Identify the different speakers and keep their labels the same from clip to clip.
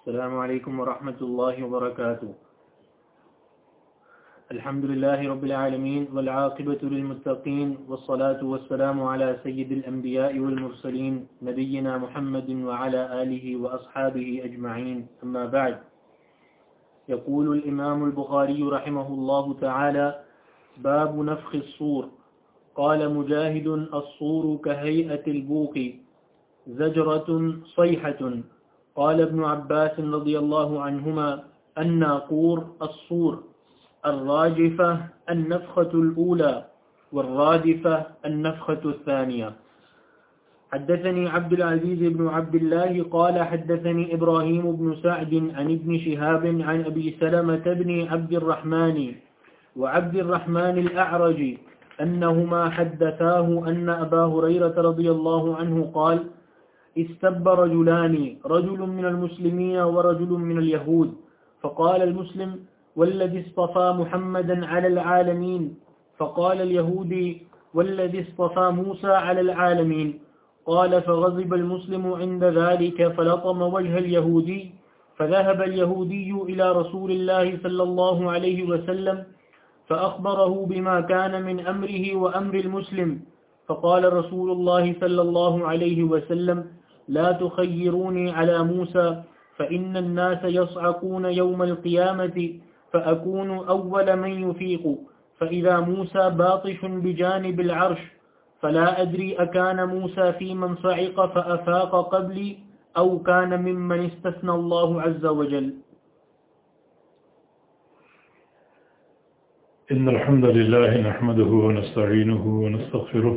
Speaker 1: السلام عليكم ورحمة الله وبركاته. الحمد لله رب العالمين والعاقبة للمتقين والصلاة والسلام على سيد الأنبياء والمرسلين نبينا محمد وعلى آله وأصحابه أجمعين. أما بعد، يقول الإمام البخاري رحمه الله تعالى باب نفخ الصور. قال مجاهد الصور كهيئة البوق زجرة صيحة. قال ابن عباس رضي الله عنهما الناقور الصور الراجفة النفخة الأولى والرادفة النفخة الثانية حدثني عبد العزيز بن عبد الله قال حدثني إبراهيم بن سعد عن ابن شهاب عن أبي سلمة بن عبد الرحمن وعبد الرحمن الأعرج أنهما حدثاه أن أبا هريرة رضي الله عنه قال استب رجلان، رجل من المسلمين ورجل من اليهود. فقال المسلم، والذي اصطفى محمدا على العالمين. فقال اليهودي، والذي اصطفى موسى على العالمين. قال، فغضب المسلم عند ذلك، فلطم وجه اليهودي. فذهب اليهودي إلى رسول الله صلى الله عليه وسلم، فأخبره بما كان من أمره وأمر المسلم. فقال رسول الله صلى الله عليه وسلم لا تخيروني على موسى، فإن الناس يصعقون يوم القيامة، فأكون أول من يفيق. فإذا موسى باطش بجانب العرش، فلا أدري أكان موسى في من صعق فأفاق قبلي، أو كان ممن استثنى الله عز وجل.
Speaker 2: إن الحمد لله نحمده ونستعينه ونستغفره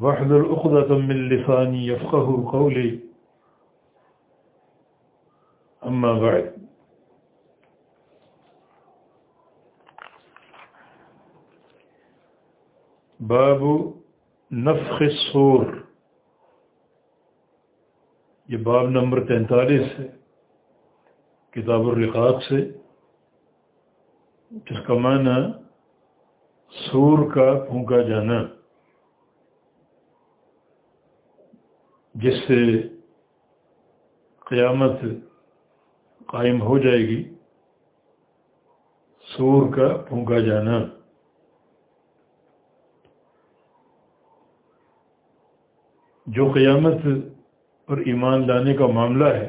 Speaker 2: واحلل عقدة من لساني يفقه قولي. أما بعد. باب نفخ الصور. یہ باب نمبر تینتالیس ہے. کتاب الرقاق سے، جس کا معنی سور کا پھونکا جانا. جس سے قیامت قائم ہو جائے گی، سور کا پھونکا جانا۔ جو قیامت پر ایمان لانے کا معاملہ ہے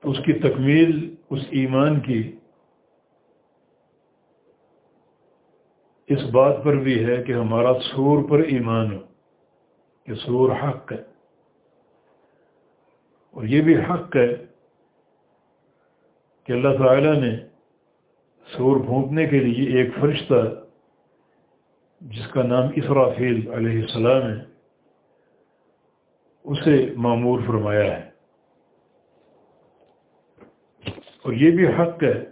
Speaker 2: تو اس کی تکمیل، اس ایمان کی اس بات پر بھی ہے کہ ہمارا سور پر ایمان ہو کہ سور حق ہے۔ اور یہ بھی حق ہے کہ اللہ تعالیٰ نے سور پھونکنے کے لیے ایک فرشتہ جس کا نام اسرافیل علیہ السلام ہے، اسے معمور فرمایا ہے۔ اور یہ بھی حق ہے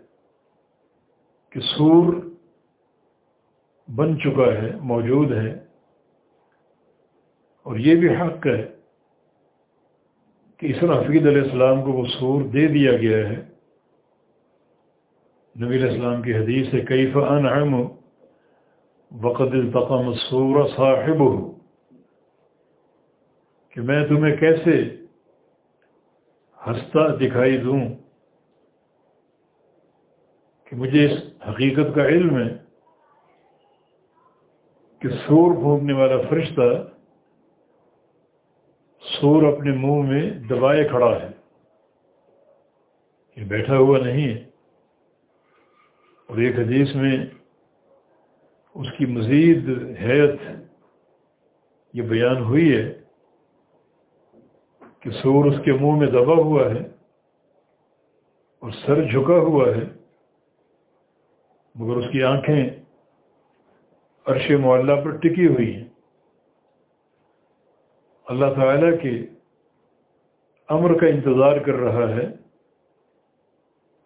Speaker 2: کہ سور بن چکا ہے، موجود ہے۔ اور یہ بھی حق ہے کہ اسرافید علیہ السلام کو وہ سور دے دیا گیا ہے۔ نبی علیہ السلام کی حدیث ہے کئی فن وقت التقام سور صاحب کہ میں تمہیں کیسے ہنستا دکھائی دوں کہ مجھے اس حقیقت کا علم ہے۔ کہ سور پھونکنے والا فرشتہ سور اپنے منہ میں دبائے کھڑا ہے۔ یہ بیٹھا ہوا نہیں ہے۔ اور ایک حدیث میں اس کی مزید حیت یہ بیان ہوئی ہے کہ سور اس کے منہ میں دبا ہوا ہے اور سر جھکا ہوا ہے، مگر اس کی آنکھیں عرش معلّہ پر ٹکی ہوئی ہیں۔ اللہ تعالیٰ کے امر کا انتظار کر رہا ہے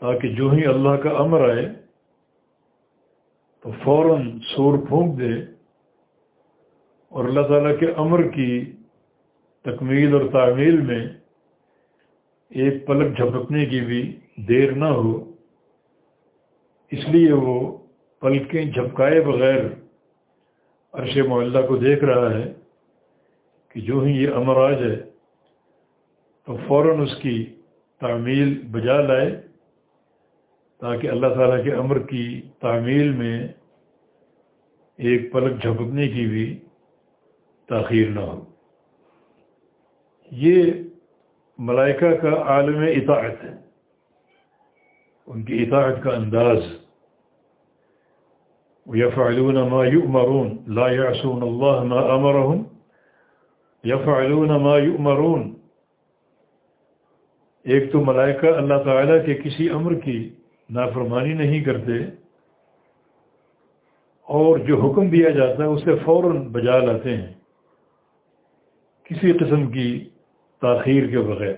Speaker 2: تاکہ جو ہی اللہ کا امر آئے تو فوراً سور پھونک دے اور اللہ تعالیٰ کے امر کی تکمیل اور تعمیل میں ایک پلک جھپکنے کی بھی دیر نہ ہو، اس لیے وہ پلکیں جھپکائے بغیر عرش معلّہ کو دیکھ رہا ہے کہ جو ہی یہ امر آ جائے تو فوراً اس کی تعمیل بجا لائے تاکہ اللہ تعالیٰ کے امر کی تعمیل میں ایک پلک جھپکنے کی بھی تاخیر نہ ہو۔ یہ ملائکہ کا عالم اطاعت ہے۔ ان کی اطاعت کا انداز یفعلون ما یؤمرون لا يعصون اللہ ما امرهم یفعلون ما یؤمرون ایک تو ملائکہ اللہ تعالیٰ کے کسی امر کی نافرمانی نہیں کرتے اور جو حکم دیا جاتا ہے اسے فوراً بجا لاتے ہیں کسی قسم کی تاخیر کے بغیر،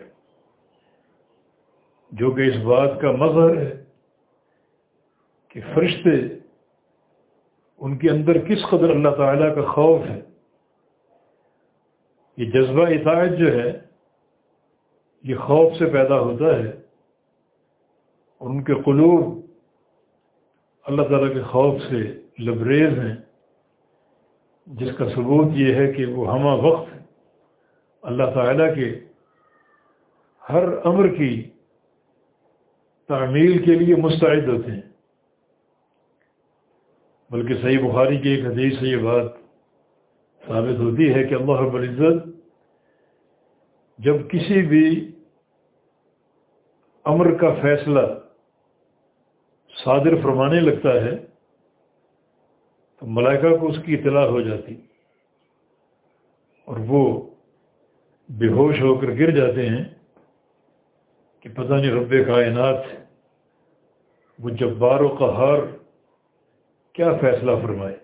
Speaker 2: جو کہ اس بات کا مظہر ہے کہ فرشتے ان کے اندر کس قدر اللہ تعالیٰ کا خوف ہے؟ یہ جذبہ اطاعت جو ہے، یہ خوف سے پیدا ہوتا ہے اور ان کے قلوب اللہ تعالیٰ کے خوف سے لبریز ہیں۔ جس کا ثبوت یہ ہے کہ وہ ہمہ وقت اللہ تعالیٰ کے ہر امر کی تعمیل کے لیے مستعد ہوتے ہیں۔ بلکہ صحیح بخاری کی ایک حدیث سے یہ بات ثابت ہوتی ہے کہ اللہ رب العزت جب کسی بھی امر کا فیصلہ صادر فرمانے لگتا ہے تو ملائکہ کو اس کی اطلاع ہو جاتی اور وہ بے ہوش ہو کر گر جاتے ہیں کہ پتہ نہیں رب کائنات وہ جبار و قہار کیا فیصلہ فرمائے؟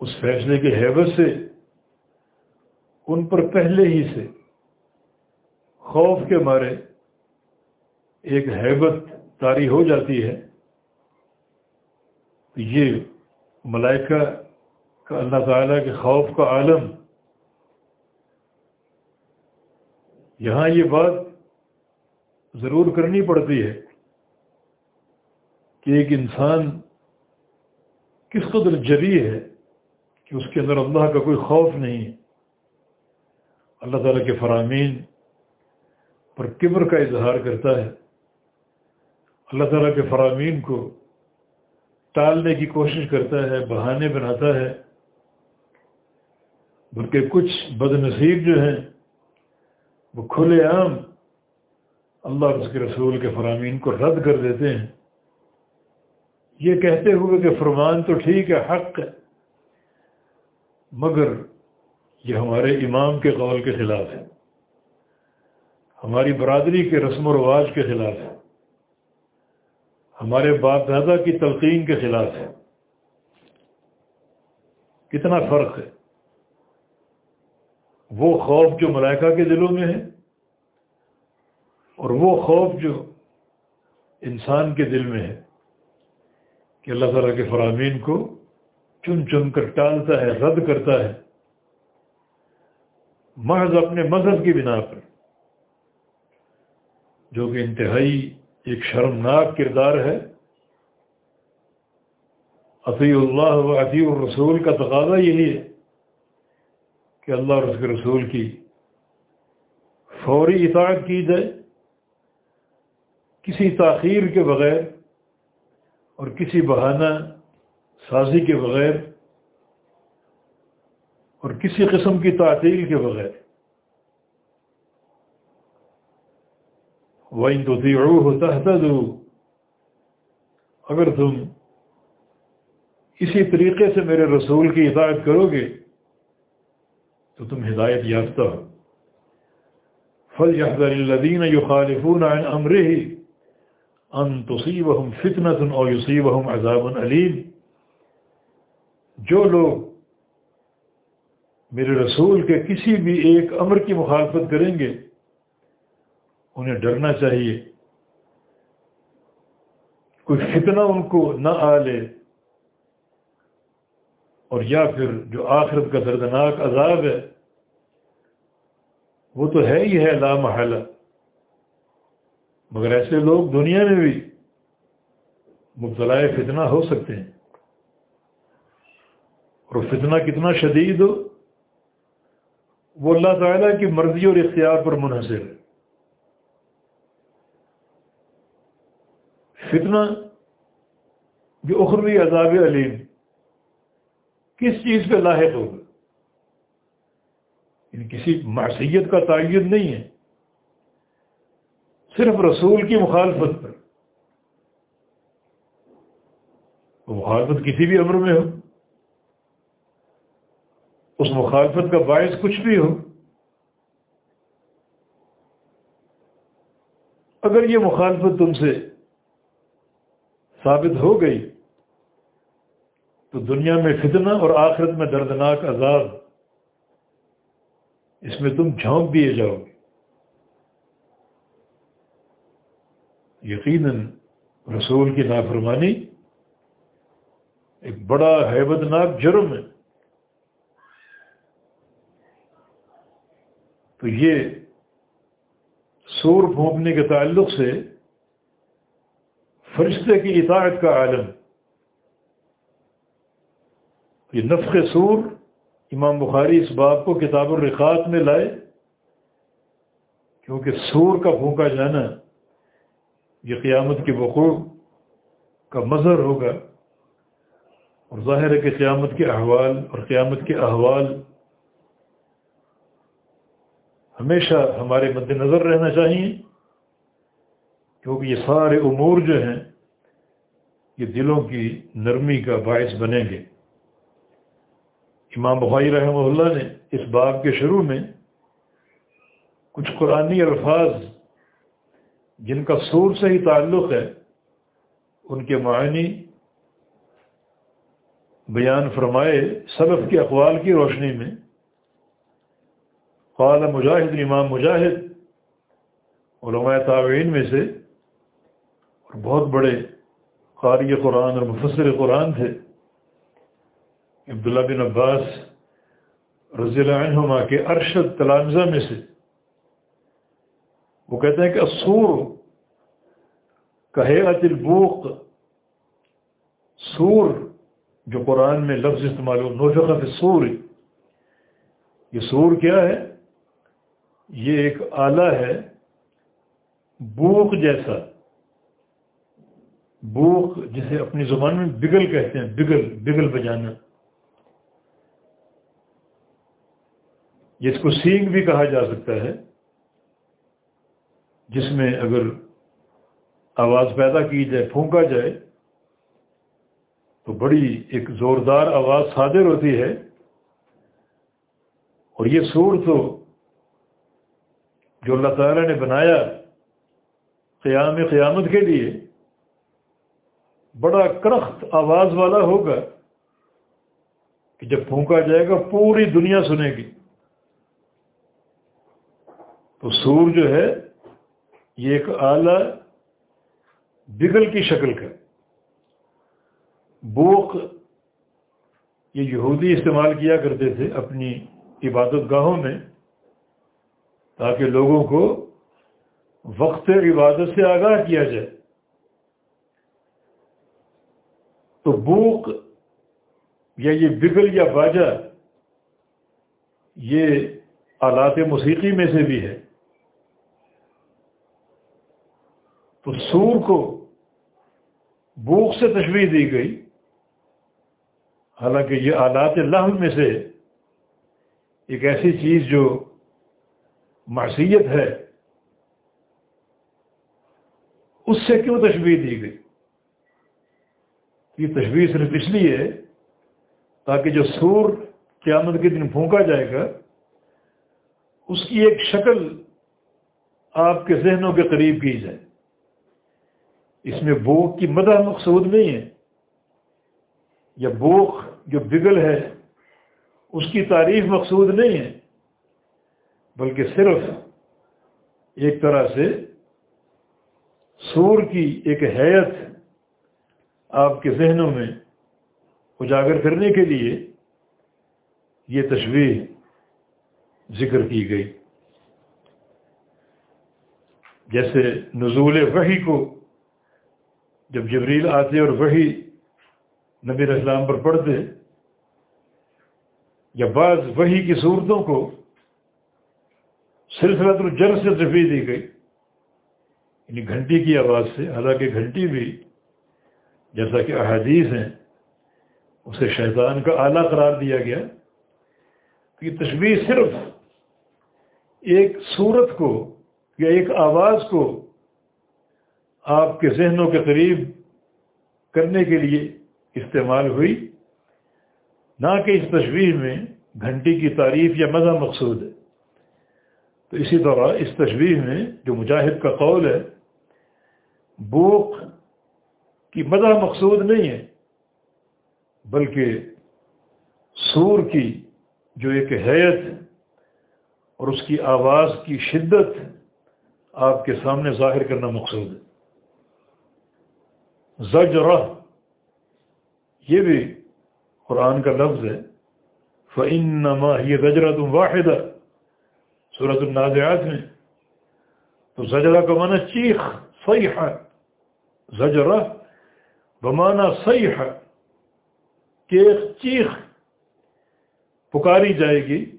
Speaker 2: اس فیصلے کے حیبت سے، ان پر پہلے ہی سے خوف کے مارے ایک حیبت تاری ہو جاتی ہے۔ یہ ملائکہ کا اللہ تعالیٰ کے خوف کا عالم۔ یہاں یہ بات ضرور کرنی پڑتی ہے کہ ایک انسان کس قدر جری ہے کہ اس کے اندر اللہ کا کوئی خوف نہیں اللہ تعالیٰ کے فرامین پر کبر کا اظہار کرتا ہے۔ اللہ تعالیٰ کے فرامین کو ٹالنے کی کوشش کرتا ہے، بہانے بناتا ہے۔ بلکہ کچھ بد نصیب جو ہیں، وہ کھلے عام اللہ اس کے رسول کے فرامین کو رد کر دیتے ہیں۔ یہ کہتے ہوئے کہ فرمان تو ٹھیک ہے، حق ہے، مگر یہ ہمارے امام کے قول کے خلاف ہے، ہماری برادری کے رسم و رواج کے خلاف ہے، ہمارے باپ دادا کی تلقین کے خلاف ہے۔ کتنا فرق ہے۔ وہ خوف جو ملائکہ کے دلوں میں ہے اور وہ خوف جو انسان کے دل میں ہے۔ کہ اللہ تعالیٰ کے فرامین کو چن چن کر ٹالتا ہے، رد کرتا ہے۔ محض اپنے مذہب کی بنا پر۔ جو کہ انتہائی ایک شرمناک کردار ہے۔ عطی اللہ و عطی الرسول کا تقاضا یہی ہے کہ اللہ اور اس کے رسول کی فوری اطاعت کی جائے۔ کسی تاخیر کے بغیر اور کسی بہانہ سازی کے بغیر اور کسی قسم کی تعطیل کے بغیر۔ وَإِن تُطِيعُوهُ تَحْتَدُوا اگر تم اسی طریقے سے میرے رسول کی ہدایت کرو گے، تو تم ہدایت یافتہ ہو۔ فَلْيَحْذَرِ الَّذِينَ يُخَالِفُونَ عَنْ أَمْرِهِ۔ أَن تُصِيبَهُمْ فِتْنَةٌ أَوْ يُصِيبَهُمْ عَذَابٌ عَلِيمٌ جو لوگ میرے رسول کے کسی بھی ایک امر کی مخالفت کریں گے، انہیں ڈرنا چاہیے۔ کوئی فتنہ ان کو نہ آ لے، اور یا پھر جو آخرت کا دردناک عذاب ہے، وہ تو ہے ہی ہے لامحلہ مگر ایسے لوگ دنیا میں بھی مبتلا فتنہ ہو سکتے ہیں۔ اور فتنہ کتنا شدید ہو، وہ اللہ تعالیٰ کی مرضی اور اختیار پر منحصر ہے۔ فتنہ جو اخروی عذاب علیم، کس چیز پہ لاحق ہوگا؟ یعنی کسی معصیت کا تعین نہیں ہے۔ صرف رسول کی مخالفت پر۔ مخالفت کسی بھی امر میں ہو۔ اس مخالفت کا باعث کچھ بھی ہو۔ اگر یہ مخالفت تم سے ثابت ہو گئی، تو دنیا میں فتنہ اور آخرت میں دردناک عذاب، اس میں تم جھونک دیے جاؤ گے۔ یقیناً رسول کی نافرمانی ایک بڑا حیبت ناک جرم ہے۔ تو یہ سور پھونکنے کے تعلق سے فرشتے کی اطاعت کا عالم۔ یہ نفق سور امام بخاری اس بات کو کتاب الرقات میں لائے، کیونکہ سور کا پھونکا جانا یہ قیامت کے وقوع کا مظہر ہوگا اور ظاہر ہے کہ قیامت کے احوال اور قیامت کے احوال ہمیشہ ہمارے مد نظر رہنا چاہیے، کیونکہ یہ سارے امور جو ہیں، یہ دلوں کی نرمی کا باعث بنیں گے۔ امام بخاری رحمہ اللہ نے اس باب کے شروع میں کچھ قرآنی الفاظ جن کا سور سے ہی تعلق ہے، ان کے معنی بیان فرمائے سلف کے اقوال کی روشنی میں۔ قال مجاہد، امام مجاہد، علماء تعوین میں سے اور بہت بڑے قاری قرآن اور مفسر قرآن تھے۔ عبداللہ بن عباس رضی اللہ عنہما کے ارشد تلانزہ میں سے۔ وہ کہتے ہیں کہ اسور کہے البوق، سور جو قرآن میں لفظ استعمال ہو نوفقت سور یہ سور کیا ہے؟ یہ ایک آلہ ہے بوک جیسا۔ بوک جسے اپنی زبان میں بگل کہتے ہیں، بگل بگل بجانا۔ جس کو سینگ بھی کہا جا سکتا ہے۔ جس میں اگر آواز پیدا کی جائے، پھونکا جائے، تو بڑی ایک زوردار آواز صادر ہوتی ہے۔ اور یہ سور تو جو اللہ تعالیٰ نے بنایا قیام قیامت کے لیے، بڑا کرخت آواز والا ہوگا کہ جب پھونکا جائے گا، پوری دنیا سنے گی۔ تو سور جو ہے یہ ایک اعلی بگل کی شکل کا بوک یہ یہودی استعمال کیا کرتے تھے اپنی عبادت گاہوں میں تاکہ لوگوں کو وقت عبادت سے آگاہ کیا جائے۔ تو بوک یا یہ بگل یا باجا یہ آلات موسیقی میں سے بھی ہے۔ تو سور کو بوک سے تشویح دی گئی۔ حالانکہ یہ آلات لحم میں سے ایک ایسی چیز جو معصیت ہے، اس سے کیوں تشویح دی گئی؟ یہ تشویح صرف اس لیے تاکہ جو سور قیامت کے دن پھونکا جائے گا، اس کی ایک شکل آپ کے ذہنوں کے قریب کی جائے۔ اس میں بوک کی مدح مقصود نہیں ہے۔ یا بوک جو بگل ہے، اس کی تعریف مقصود نہیں ہے، بلکہ صرف ایک طرح سے سور کی ایک حیت آپ کے ذہنوں میں اجاگر کرنے کے لیے یہ تشویح ذکر کی گئی۔ جیسے نزول وحی کو جب جبریل آتے اور وہی نبی اسلام پر پڑھتے، یا بعض وہی کی صورتوں کو سلسلہ الجر سے تفریح دی گئی یعنی گھنٹی کی آواز سے، حالانکہ گھنٹی بھی جیسا کہ احادیث ہیں، اسے شیطان کا اعلیٰ قرار دیا گیا کہ تشویح صرف ایک صورت کو یا ایک آواز کو آپ کے ذہنوں کے قریب کرنے کے لیے استعمال ہوئی۔ نہ کہ اس تشویح میں گھنٹی کی تعریف یا مزہ مقصود ہے۔ تو اسی طرح اس تشویح میں جو مجاہد کا قول ہے بوک کی مزہ مقصود نہیں ہے، بلکہ سور کی جو ایک حیت اور اس کی آواز کی شدت آپ کے سامنے ظاہر کرنا مقصود ہے۔ زجرہ۔ یہ بھی قرآن کا لفظ ہے۔ فعما یہ زجرہ تم واحد صورت النازعات میں۔ تو زجرہ کا معنی چیخ صحیح زجرہ بمانا صحیح ہے کہ چیخ۔ پکاری جائے گی۔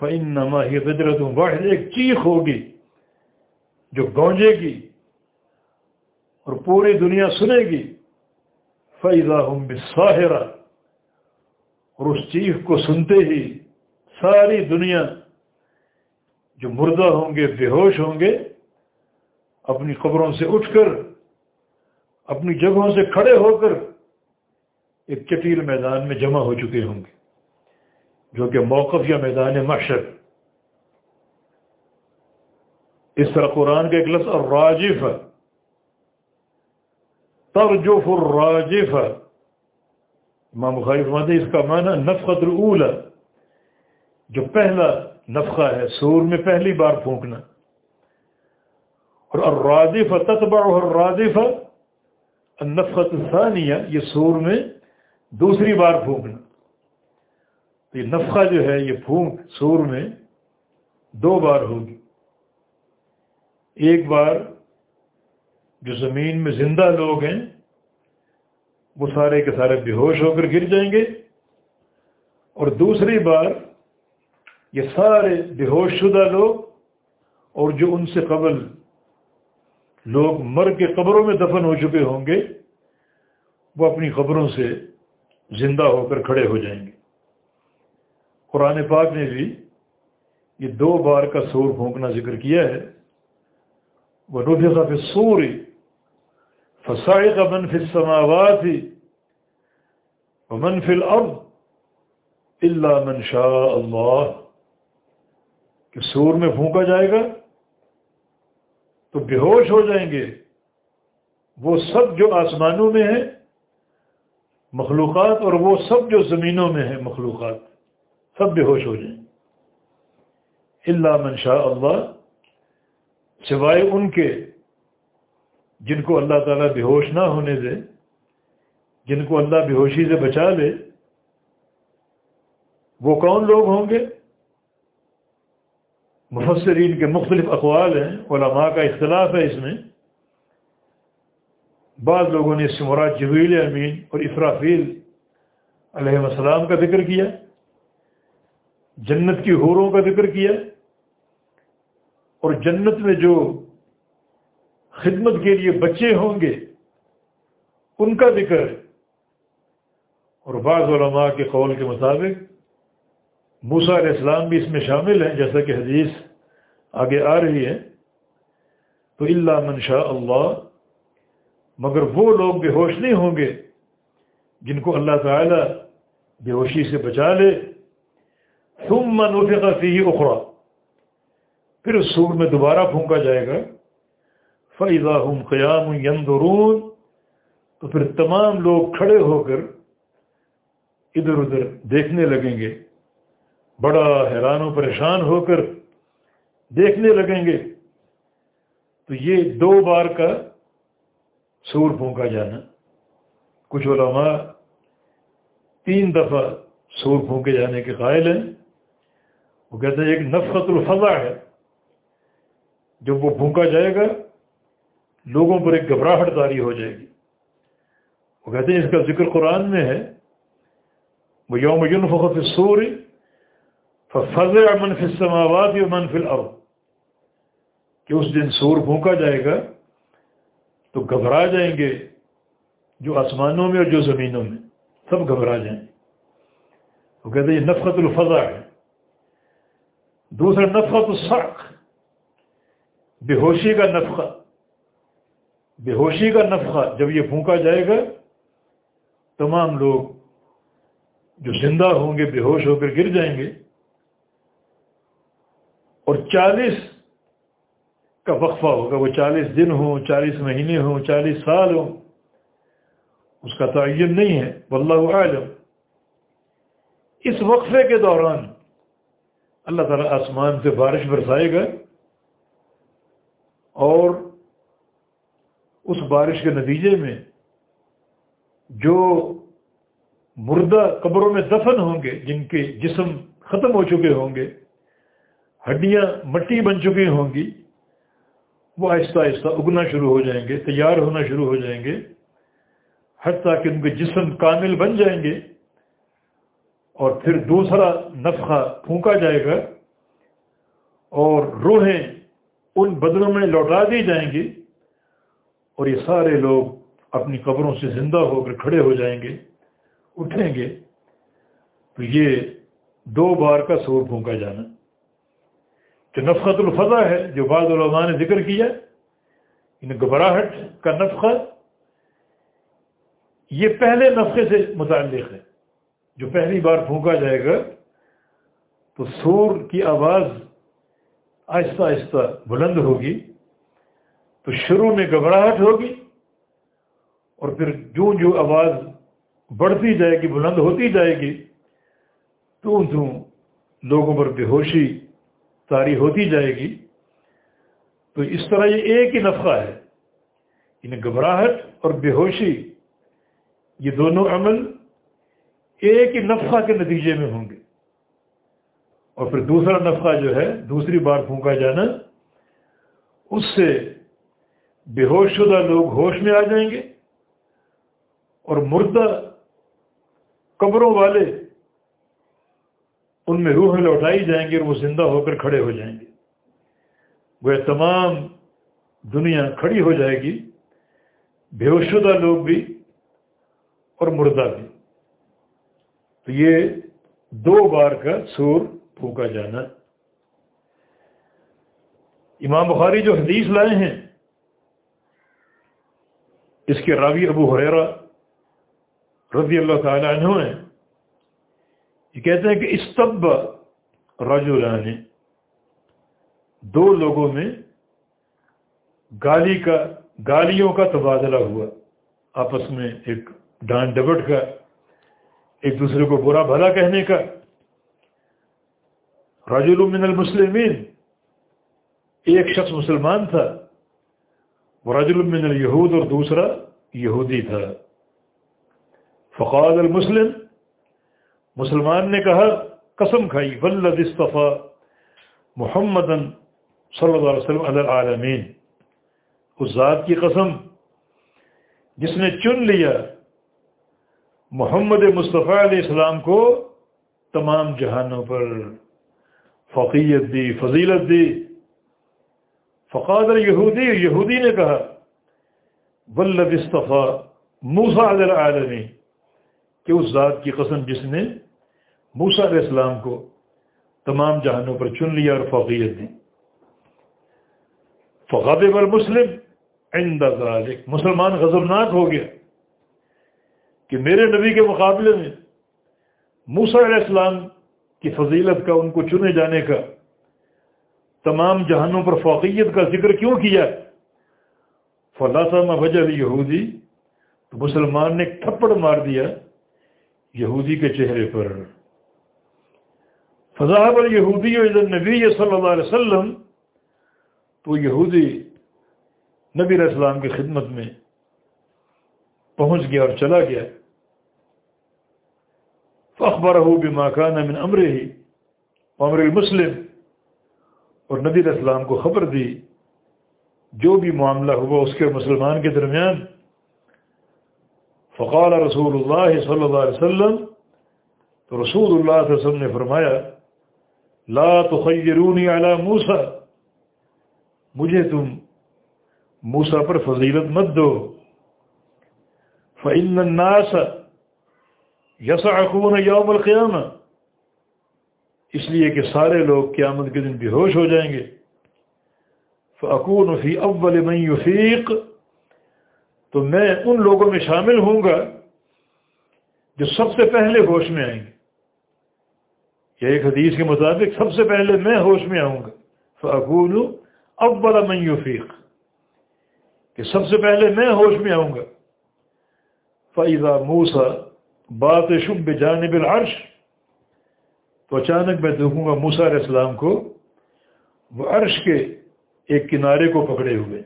Speaker 2: فعن نما یہ زجرت واحد ایک چیخ ہوگی جو گونجے گی۔ اور پوری دنیا سنے گی۔ فیضا ہم بساہرا اور اس چیخ کو سنتے ہی ساری دنیا جو مردہ ہوں گے، بے ہوش ہوں گے، اپنی قبروں سے اٹھ کر، اپنی جگہوں سے کھڑے ہو کر ایک چٹیل میدان میں جمع ہو چکے ہوں گے، جو کہ موقف یا میدان محشر۔ اس طرح قرآن کا ایک لفظ اور راجف ہے ترجف الراجف. امام بخاری فرماتے اس کا معنی نفقت الاولى. جو پہلا نفقہ ہے، سور میں پہلی بار پھونکنا. اور الرادف تتبع الرادف النفقت الثانیہ، یہ سور میں دوسری بار پھونکنا. تو یہ نفقہ جو ہے، یہ پھونک سور میں دو بار ہوگی. ایک بار جو زمین میں زندہ لوگ ہیں، وہ سارے کے سارے بے ہوش ہو کر گر جائیں گے۔ اور دوسری بار، یہ سارے بے ہوش شدہ لوگ، اور جو ان سے قبل لوگ مر کے قبروں میں دفن ہو چکے ہوں گے، وہ اپنی قبروں سے زندہ ہو کر کھڑے ہو جائیں گے۔ قرآن پاک نے بھی یہ دو بار کا سور پھونکنا ذکر کیا ہے۔ وہ روح صاحب سوری فصائق من فی السماوات ومن فی الارض الا من شاء اللہ کہ سور میں پھونکا جائے گا تو بے ہوش ہو جائیں گے. وہ سب جو آسمانوں میں ہیں مخلوقات اور وہ سب جو زمینوں میں ہیں مخلوقات سب بے ہوش ہو جائیں. اللہ منشاء اللہ سوائے ان کے جن کو اللہ تعالیٰ بے ہوش نہ ہونے دے، جن کو اللہ بے ہوشی سے بچا لے، وہ کون لوگ ہوں گے؟ مفسرین کے مختلف اقوال ہیں، علماء کا اختلاف ہے اس میں۔ بعض لوگوں نے اس سے مراد جبیل امین اور افرافیل علیہ السلام کا ذکر کیا، جنت کی حوروں کا ذکر کیا، اور جنت میں جو خدمت کے لیے بچے ہوں گے، ان کا ذکر ہے۔ اور بعض علماء کے قول کے مطابق موسا علیہ السلام بھی اس میں شامل ہیں، جیسا کہ حدیث آگے آ رہی ہے۔ تو اللہ منشاء اللہ، مگر وہ لوگ بے ہوش نہیں ہوں گے جن کو اللہ تعالی بے ہوشی سے بچا لے۔ تم منفقہ فی اخرا پھر اس سور میں دوبارہ پھونکا جائے گا۔ فیضا ہم قیام یندرون تو پھر تمام لوگ کھڑے ہو کر ادھر ادھر دیکھنے لگیں گے۔ بڑا حیران و پریشان ہو کر دیکھنے لگیں گے۔ تو یہ دو بار کا سور پھونکا جانا۔ کچھ علماء تین دفعہ سور پھونکے جانے کے قائل ہیں۔ وہ کہتے ہیں ایک نفقت الفضا ہے۔ جب وہ پھونکا جائے گا لوگوں پر ایک گھبراہٹ داری ہو جائے گی۔ وہ کہتے ہیں اس کا ذکر قرآن میں ہے۔ وہ یوم فخت سور فض منفی السماوات یا منفی الارض۔ کہ اس دن سور پھونکا جائے گا تو گھبرا جائیں گے جو آسمانوں میں اور جو زمینوں میں۔ سب گھبرا جائیں۔ گے وہ کہتے ہیں یہ نفقت الفضا ہے۔ دوسرا نفقت الساق بے ہوشی کا نفقہ بے ہوشی کا نفقہ جب یہ پھونکا جائے گا، تمام لوگ جو زندہ ہوں گے، بے ہوش ہو کر گر جائیں گے۔ اور چالیس کا وقفہ ہوگا، وہ چالیس دن ہوں، چالیس مہینے ہوں، چالیس سال ہوں، اس کا تعین نہیں ہے۔ واللہ عالم اس وقفے کے دوران اللہ تعالیٰ آسمان سے بارش برسائے گا اور اس بارش کے نتیجے میں جو مردہ قبروں میں دفن ہوں گے، جن کے جسم ختم ہو چکے ہوں گے، ہڈیاں مٹی بن چکی ہوں گی، وہ آہستہ آہستہ اگنا شروع ہو جائیں گے، تیار ہونا شروع ہو جائیں گے، حتیٰ کہ ان کے جسم کامل بن جائیں گے اور پھر دوسرا نفخہ پھونکا جائے گا اور روحیں ان بدلوں میں لوٹا دی جائیں گی۔ اور یہ سارے لوگ اپنی قبروں سے زندہ ہو کر کھڑے ہو جائیں گے، اٹھیں گے، تو یہ دو بار کا سور پھونکا جانا۔ جو نفقت الفضا ہے، جو بعض علماء نے ذکر کیا، ان گھبراہٹ کا نفقہ، یہ پہلے نفقے سے متعلق ہے۔ جو پہلی بار پھونکا جائے گا، تو سور کی آواز آہستہ آہستہ بلند ہوگی۔ تو شروع میں گھبراہٹ ہوگی اور پھر جو جو آواز بڑھتی جائے گی، بلند ہوتی جائے گی تو تو لوگوں پر بے ہوشی تاری ہوتی جائے گی۔ تو اس طرح یہ ایک ہی نفقہ ہے۔ انہیں گھبراہٹ اور بے ہوشی یہ دونوں عمل ایک ہی نفقہ کے نتیجے میں ہوں گے۔ اور پھر دوسرا نفقہ جو ہے، دوسری بار پھونکا جانا، اس سے بے ہوش شدہ لوگ ہوش میں آ جائیں گے اور مردہ قبروں والے ان میں روح لوٹائی جائیں گے اور وہ زندہ ہو کر کھڑے ہو جائیں گے۔ وہ تمام دنیا کھڑی ہو جائے گی، بے شدہ لوگ بھی اور مردہ بھی۔ تو یہ دو بار کا سور پھونکا جانا۔ امام بخاری جو حدیث لائے ہیں اس کے راوی ابو حریرا رضی اللہ تعالی عنہ ہیں، یہ کہتے ہیں کہ استب رجولان دو لوگوں میں گالی کا، گالیوں کا تبادلہ ہوا۔ آپس میں ایک ڈانٹ ڈبٹ کا، ایک دوسرے کو برا بھلا کہنے کا۔ رجل من المسلمین، ایک شخص مسلمان تھا۔ وہ رجل من الہود اور دوسرا یہودی تھا۔ فقاد المسلم، مسلمان نے کہا، قسم کھائی ولد اصطفیٰ محمد صلی اللہ علیہ وسلم علی العالمین۔ اس ذات کی قسم، جس نے چن لیا محمد مصطفیٰ علیہ السلام کو تمام جہانوں پر۔ فقیت دی، فضیلت دی۔ فقاد یہودی یہودی نے کہا ولب اصطفیٰ موسا علیہ العالمین کہ اس ذات کی قسم جس نے موسا علیہ السلام کو تمام جہانوں پر چن لیا اور فوقیت دی۔ فقاد المسلم عند ذلك۔ مسلمان غضبناک ہو گیا کہ میرے نبی کے مقابلے میں موسا علیہ السلام کی فضیلت کا، ان کو چنے جانے کا تمام جہانوں پر فوقیت کا ذکر کیوں کیا؟ فلاں وجہ یہودی، تو مسلمان نے تھپڑ مار دیا یہودی کے چہرے پر۔ فضاحب الہودی نبی صلی اللہ علیہ وسلم، تو یہودی نبی علیہ السلام کی خدمت میں پہنچ گیا اور چلا گیا۔ فخبر ہو بھی ماکان من امر ہی عمر مسلم اور نبی علیہ السلام کو خبر دی، جو بھی معاملہ ہوا اس کے مسلمان کے درمیان، فقال رسول اللہ صلی اللہ علیہ وسلم، تو رسول اللہ علیہ وسلم نے فرمایا، لا تخیرونی علی موسا مجھے تم موسا پر فضیلت مت دو۔ فعن الناس یسعقون یوم القیامہ۔ اس لیے کہ سارے لوگ قیامت کے دن بے ہوش ہو جائیں گے۔ فعقون فی اول من یفیق تو میں ان لوگوں میں شامل ہوں گا جو سب سے پہلے ہوش میں آئیں گے۔ یا ایک حدیث کے مطابق سب سے پہلے میں ہوش میں آؤں گا۔ فعقون اول من یفیق کہ سب سے پہلے میں ہوش میں آؤں گا۔ فائدہ موسا بات شب جانب العرش۔ تو اچانک میں دیکھوں گا موسا علیہ السلام کو، وہ عرش کے ایک کنارے کو پکڑے ہوئے۔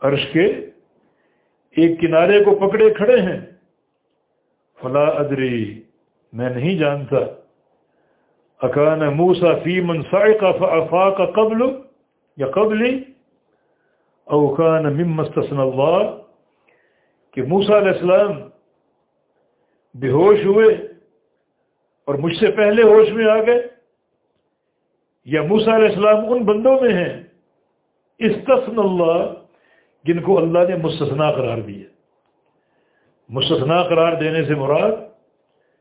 Speaker 2: عرش کے ایک کنارے کو پکڑے کھڑے ہیں۔ فلا ادری، میں نہیں جانتا۔ اکان موسا فی منسائقہ افا کا قبل یا قبلی اوکان ممستن اللہ، کہ موسا علیہ السلام بے ہوش ہوئے۔ اور مجھ سے پہلے ہوش میں آ گئے۔ یا موسا علیہ السلام ان بندوں میں ہیں۔ استثن اللہ، جن کو اللہ نے مستثنا قرار دیا مستثنا قرار دینے سے مراد،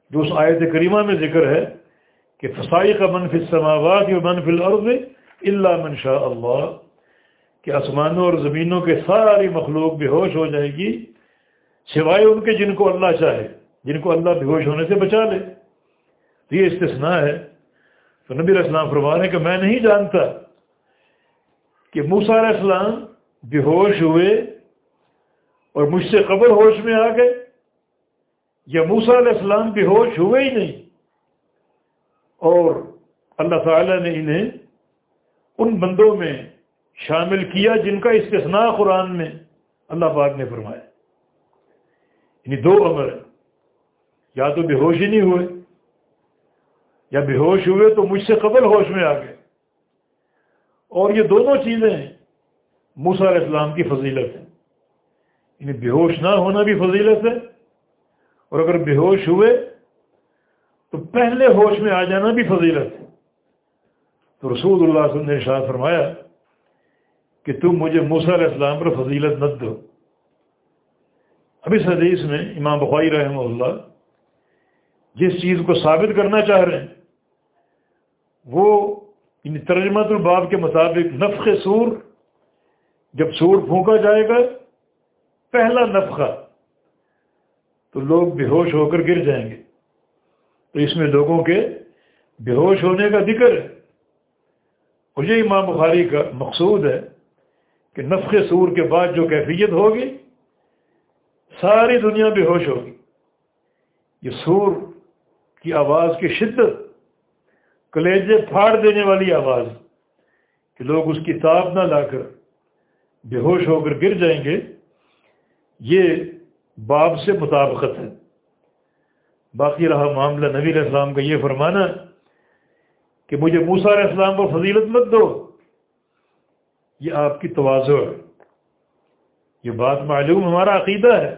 Speaker 2: جو اس آیت کریمہ میں ذکر ہے کہ فسائی کا منفی السماوات یا منفی الارض اللہ منشاء اللہ کہ آسمانوں اور زمینوں کے ساری مخلوق بے ہوش ہو جائے گی، سوائے ان کے جن کو اللہ چاہے، جن کو اللہ بے ہوش ہونے سے بچا لے۔ تو یہ استثناء ہے۔ تو نبی علیہ السلام فرما کہ میں نہیں جانتا کہ موسا علیہ السلام بے ہوش ہوئے اور مجھ سے قبر ہوش میں آ گئے یا موسا علیہ السلام بے ہوش ہوئے ہی نہیں۔ اور اللہ تعالیٰ نے انہیں ان بندوں میں شامل کیا جن کا استثناء قرآن میں اللہ پاک نے فرمایا۔ یعنی دو امر ہیں۔ یا تو بے ہوش ہی نہیں ہوئے یا بے ہوش ہوئے تو مجھ سے قبل ہوش میں آ گئے۔ اور یہ دونوں چیزیں موسا علیہ السلام کی فضیلت ہیں۔ یعنی بے ہوش نہ ہونا بھی فضیلت ہے۔ اور اگر بے ہوش ہوئے تو پہلے ہوش میں آ جانا بھی فضیلت ہے۔ تو رسول اللہ صلی اللہ علیہ وسلم نے ارشاد فرمایا کہ تم مجھے موسیٰ علیہ السلام پر فضیلت مت دو۔ اب اس حدیث میں امام بخاری رحمہ اللہ جس چیز کو ثابت کرنا چاہ رہے ہیں وہ ترجمت الباب کے مطابق نفق سور، جب سور پھونکا جائے گا، پہلا نفقہ تو لوگ بے ہوش ہو کر گر جائیں گے۔ تو اس میں لوگوں کے بے ہوش ہونے کا ذکر ہے۔ مجھے امام بخاری کا مقصود ہے کہ نفق سور کے بعد جو کیفیت ہوگی، ساری دنیا بے ہوش ہوگی۔ یہ سور کی آواز کی شدت کلیجے پھاڑ دینے والی آواز کہ لوگ اس کی تاب نہ لا کر بے ہوش ہو کر گر جائیں گے، یہ باب سے مطابقت ہے۔ باقی رہا معاملہ نبی علیہ السلام کا یہ فرمانا کہ مجھے موسا علیہ السلام کو فضیلت مت دو۔ یہ آپ کی توازو ہے۔ یہ بات معلوم ہمارا عقیدہ ہے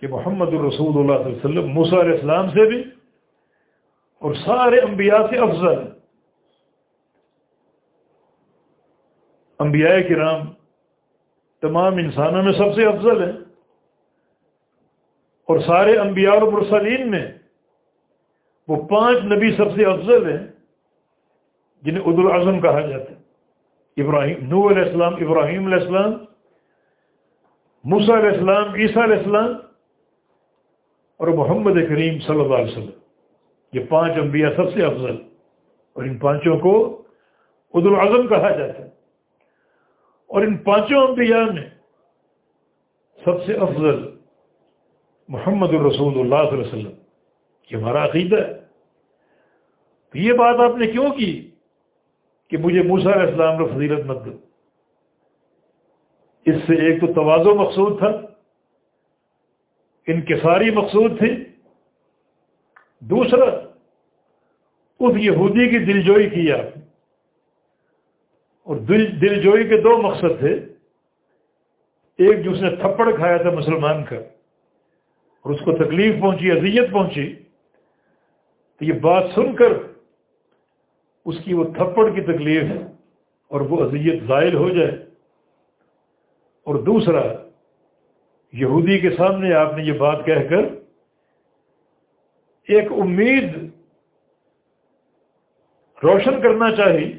Speaker 2: کہ محمد الرسول اللہ صلی اللہ علیہ وسلم موسیٰ علیہ السلام سے بھی اور سارے انبیاء سے افضل۔ انبیاء کرام تمام انسانوں میں سب سے افضل ہیں۔ اور سارے انبیاء اور مرسلین میں وہ پانچ نبی سب سے افضل ہیں، جنہیں عد الاظم کہا جاتا ہے۔ ابراہیم نو علیہ السلام، ابراہیم علیہ السلام، موسیٰ علیہ السلام، عیسیٰ علیہ السلام اور محمد کریم صلی اللہ علیہ وسلم۔ یہ پانچ انبیاء سب سے افضل اور ان پانچوں کو عد الاظم کہا جاتا ہے۔ اور ان پانچوں انبیاء میں سب سے افضل محمد الرسول اللہ صلی اللہ علیہ وسلم، یہ ہمارا عقیدہ ہے۔ تو یہ بات آپ نے کیوں کی کہ مجھے موسا علیہ السلام فضیلت مت دو؟ اس سے ایک تو توازو مقصود تھا انکساری مقصود تھی دوسرا، اس یہودی کی دلجوئی کی آپ نے اور دل دل جوئی کے دو مقصد تھے۔ ایک جو اس نے تھپڑ کھایا تھا مسلمان کا، اور اس کو تکلیف پہنچی، اذیت پہنچی۔ تو یہ بات سن کر اس کی وہ تھپڑ کی تکلیف اور وہ اذیت زائل ہو جائے۔ اور دوسرا، یہودی کے سامنے آپ نے یہ بات کہہ کر ایک امید روشن کرنا چاہیے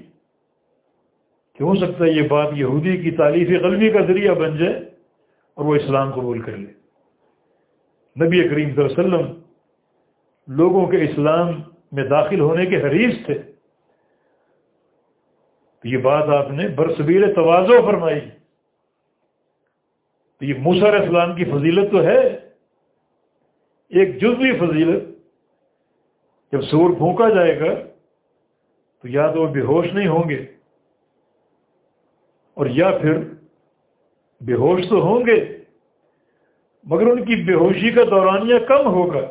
Speaker 2: کہ ہو سکتا ہے یہ بات یہودی کی تعلیفی قلبی کا ذریعہ بن جائے اور وہ اسلام قبول کر لے۔ نبی کریم صلی اللہ علیہ وسلم لوگوں کے اسلام میں داخل ہونے کے حریث تھے۔ تو یہ بات آپ نے برصبیر توازو فرمائی۔ تو یہ موسر اسلام کی فضیلت تو ہے۔ ایک جزوی فضیلت۔ جب سور پھونکا جائے گا، تو یا تو وہ بے ہوش نہیں ہوں گے، اور یا پھر بے ہوش تو ہوں گے، مگر ان کی بے ہوشی کا دورانیہ کم ہوگا۔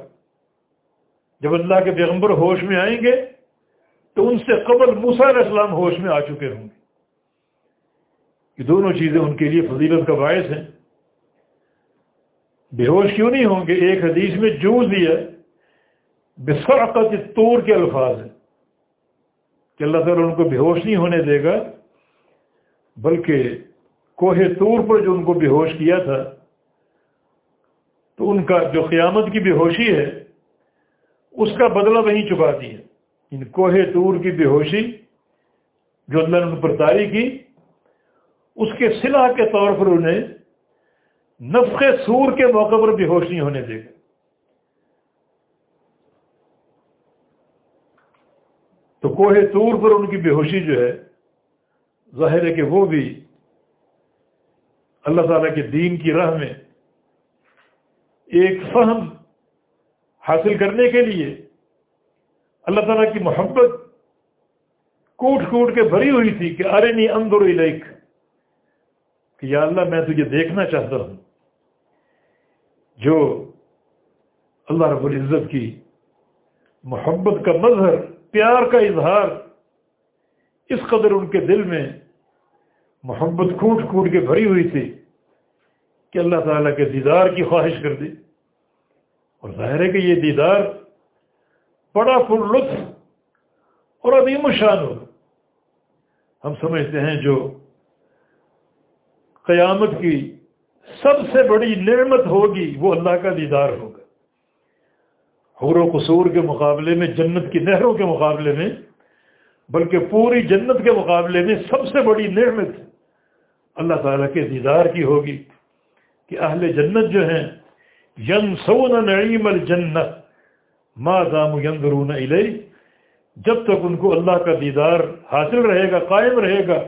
Speaker 2: جب اللہ کے پیغمبر ہوش میں آئیں گے، تو ان سے قبل موسا علیہ السلام ہوش میں آ چکے ہوں گے۔ یہ دونوں چیزیں ان کے لیے فضیلت کا باعث ہیں۔ بے ہوش کیوں نہیں ہوں گے؟ ایک حدیث میں جوز دیا بسرقت طور کے الفاظ ہیں کہ اللہ تعالیٰ ان کو بے ہوش نہیں ہونے دے گا، بلکہ کوہ طور پر جو ان کو بے ہوش کیا تھا، تو ان کا جو قیامت کی بے ہوشی ہے، اس کا بدلہ وہیں چکا دیا ان کوہ طور کی بے ہوشی جو اللہ نے ان پر تاری کی، اس کے صلاح کے طور پر انہیں نفق سور کے موقع پر بے ہوش نہیں ہونے دے گا۔ تو کوہ طور پر ان کی بے ہوشی جو ہے، ظاہر ہے کہ وہ بھی اللہ تعالیٰ کے دین کی راہ میں ایک فہم حاصل کرنے کے لیے اللہ تعالیٰ کی محبت کوٹ کوٹ کے بھری ہوئی تھی کہ ارے نہیں اندر الیک، کہ یا اللہ میں تجھے دیکھنا چاہتا ہوں۔ جو اللہ رب العزت کی محبت کا مظہر پیار کا اظہار اس قدر ان کے دل میں محبت کھوٹ کھوٹ کے بھری ہوئی تھی کہ اللہ تعالیٰ کے دیدار کی خواہش کر دی۔ اور ظاہر ہے کہ یہ دیدار بڑا پر لطف اور عظیم شان ہو۔ ہم سمجھتے ہیں جو قیامت کی سب سے بڑی نعمت ہوگی وہ اللہ کا دیدار ہوگا۔ حور و قصور کے مقابلے میں، جنت کی نہروں کے مقابلے میں، بلکہ پوری جنت کے مقابلے میں سب سے بڑی نعمت اللہ تعالیٰ کے دیدار کی ہوگی کہ اہل جنت جو ہیں ین سون نعیم الجنت ما دام یندرون علیہ جب تک ان کو اللہ کا دیدار حاصل رہے گا، قائم رہے گا،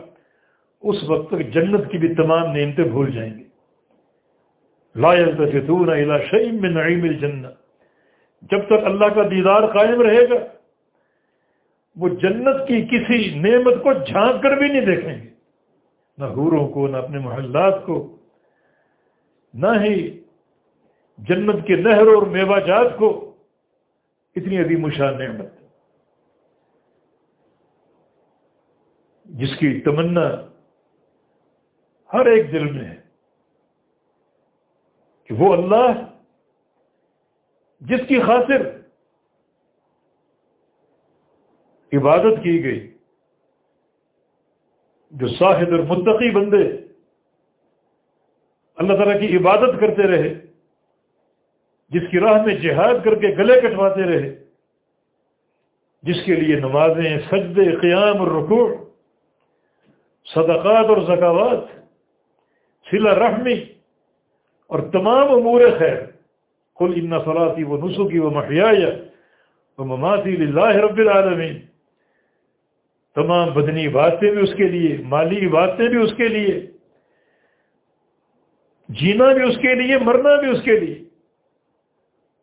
Speaker 2: اس وقت تک جنت کی بھی تمام نعمتیں بھول جائیں گے۔ لا يلتفتون الى شيء من نعيم الجنہ۔ جب تک اللہ کا دیدار قائم رہے گا، وہ جنت کی کسی نعمت کو جھانک کر بھی نہیں دیکھیں گے۔ نہ حوروں کو، نہ اپنے محلات کو، نہ ہی جنت کے نہر اور میوہ جات کو۔ اتنی عظیم مشان نعمت۔ جس کی تمنا ہر ایک دل میں ہے کہ وہ اللہ جس کی خاطر عبادت کی گئی، جو صاحب اور متقی بندے اللہ تعالیٰ کی عبادت کرتے رہے، جس کی راہ میں جہاد کر کے گلے کٹواتے رہے، جس کے لیے نمازیں، سجدے، قیام اور رکوع، صدقات اور ذکاوات سلا رحمی اور تمام امور خیر۔ کل ان صلاحی و نسخی و محیا و مماثی اللہ رب العالمین تمام بدنی باتیں بھی اس کے لیے، مالی باتیں بھی اس کے لیے، جینا بھی اس کے لیے، مرنا بھی اس کے لیے۔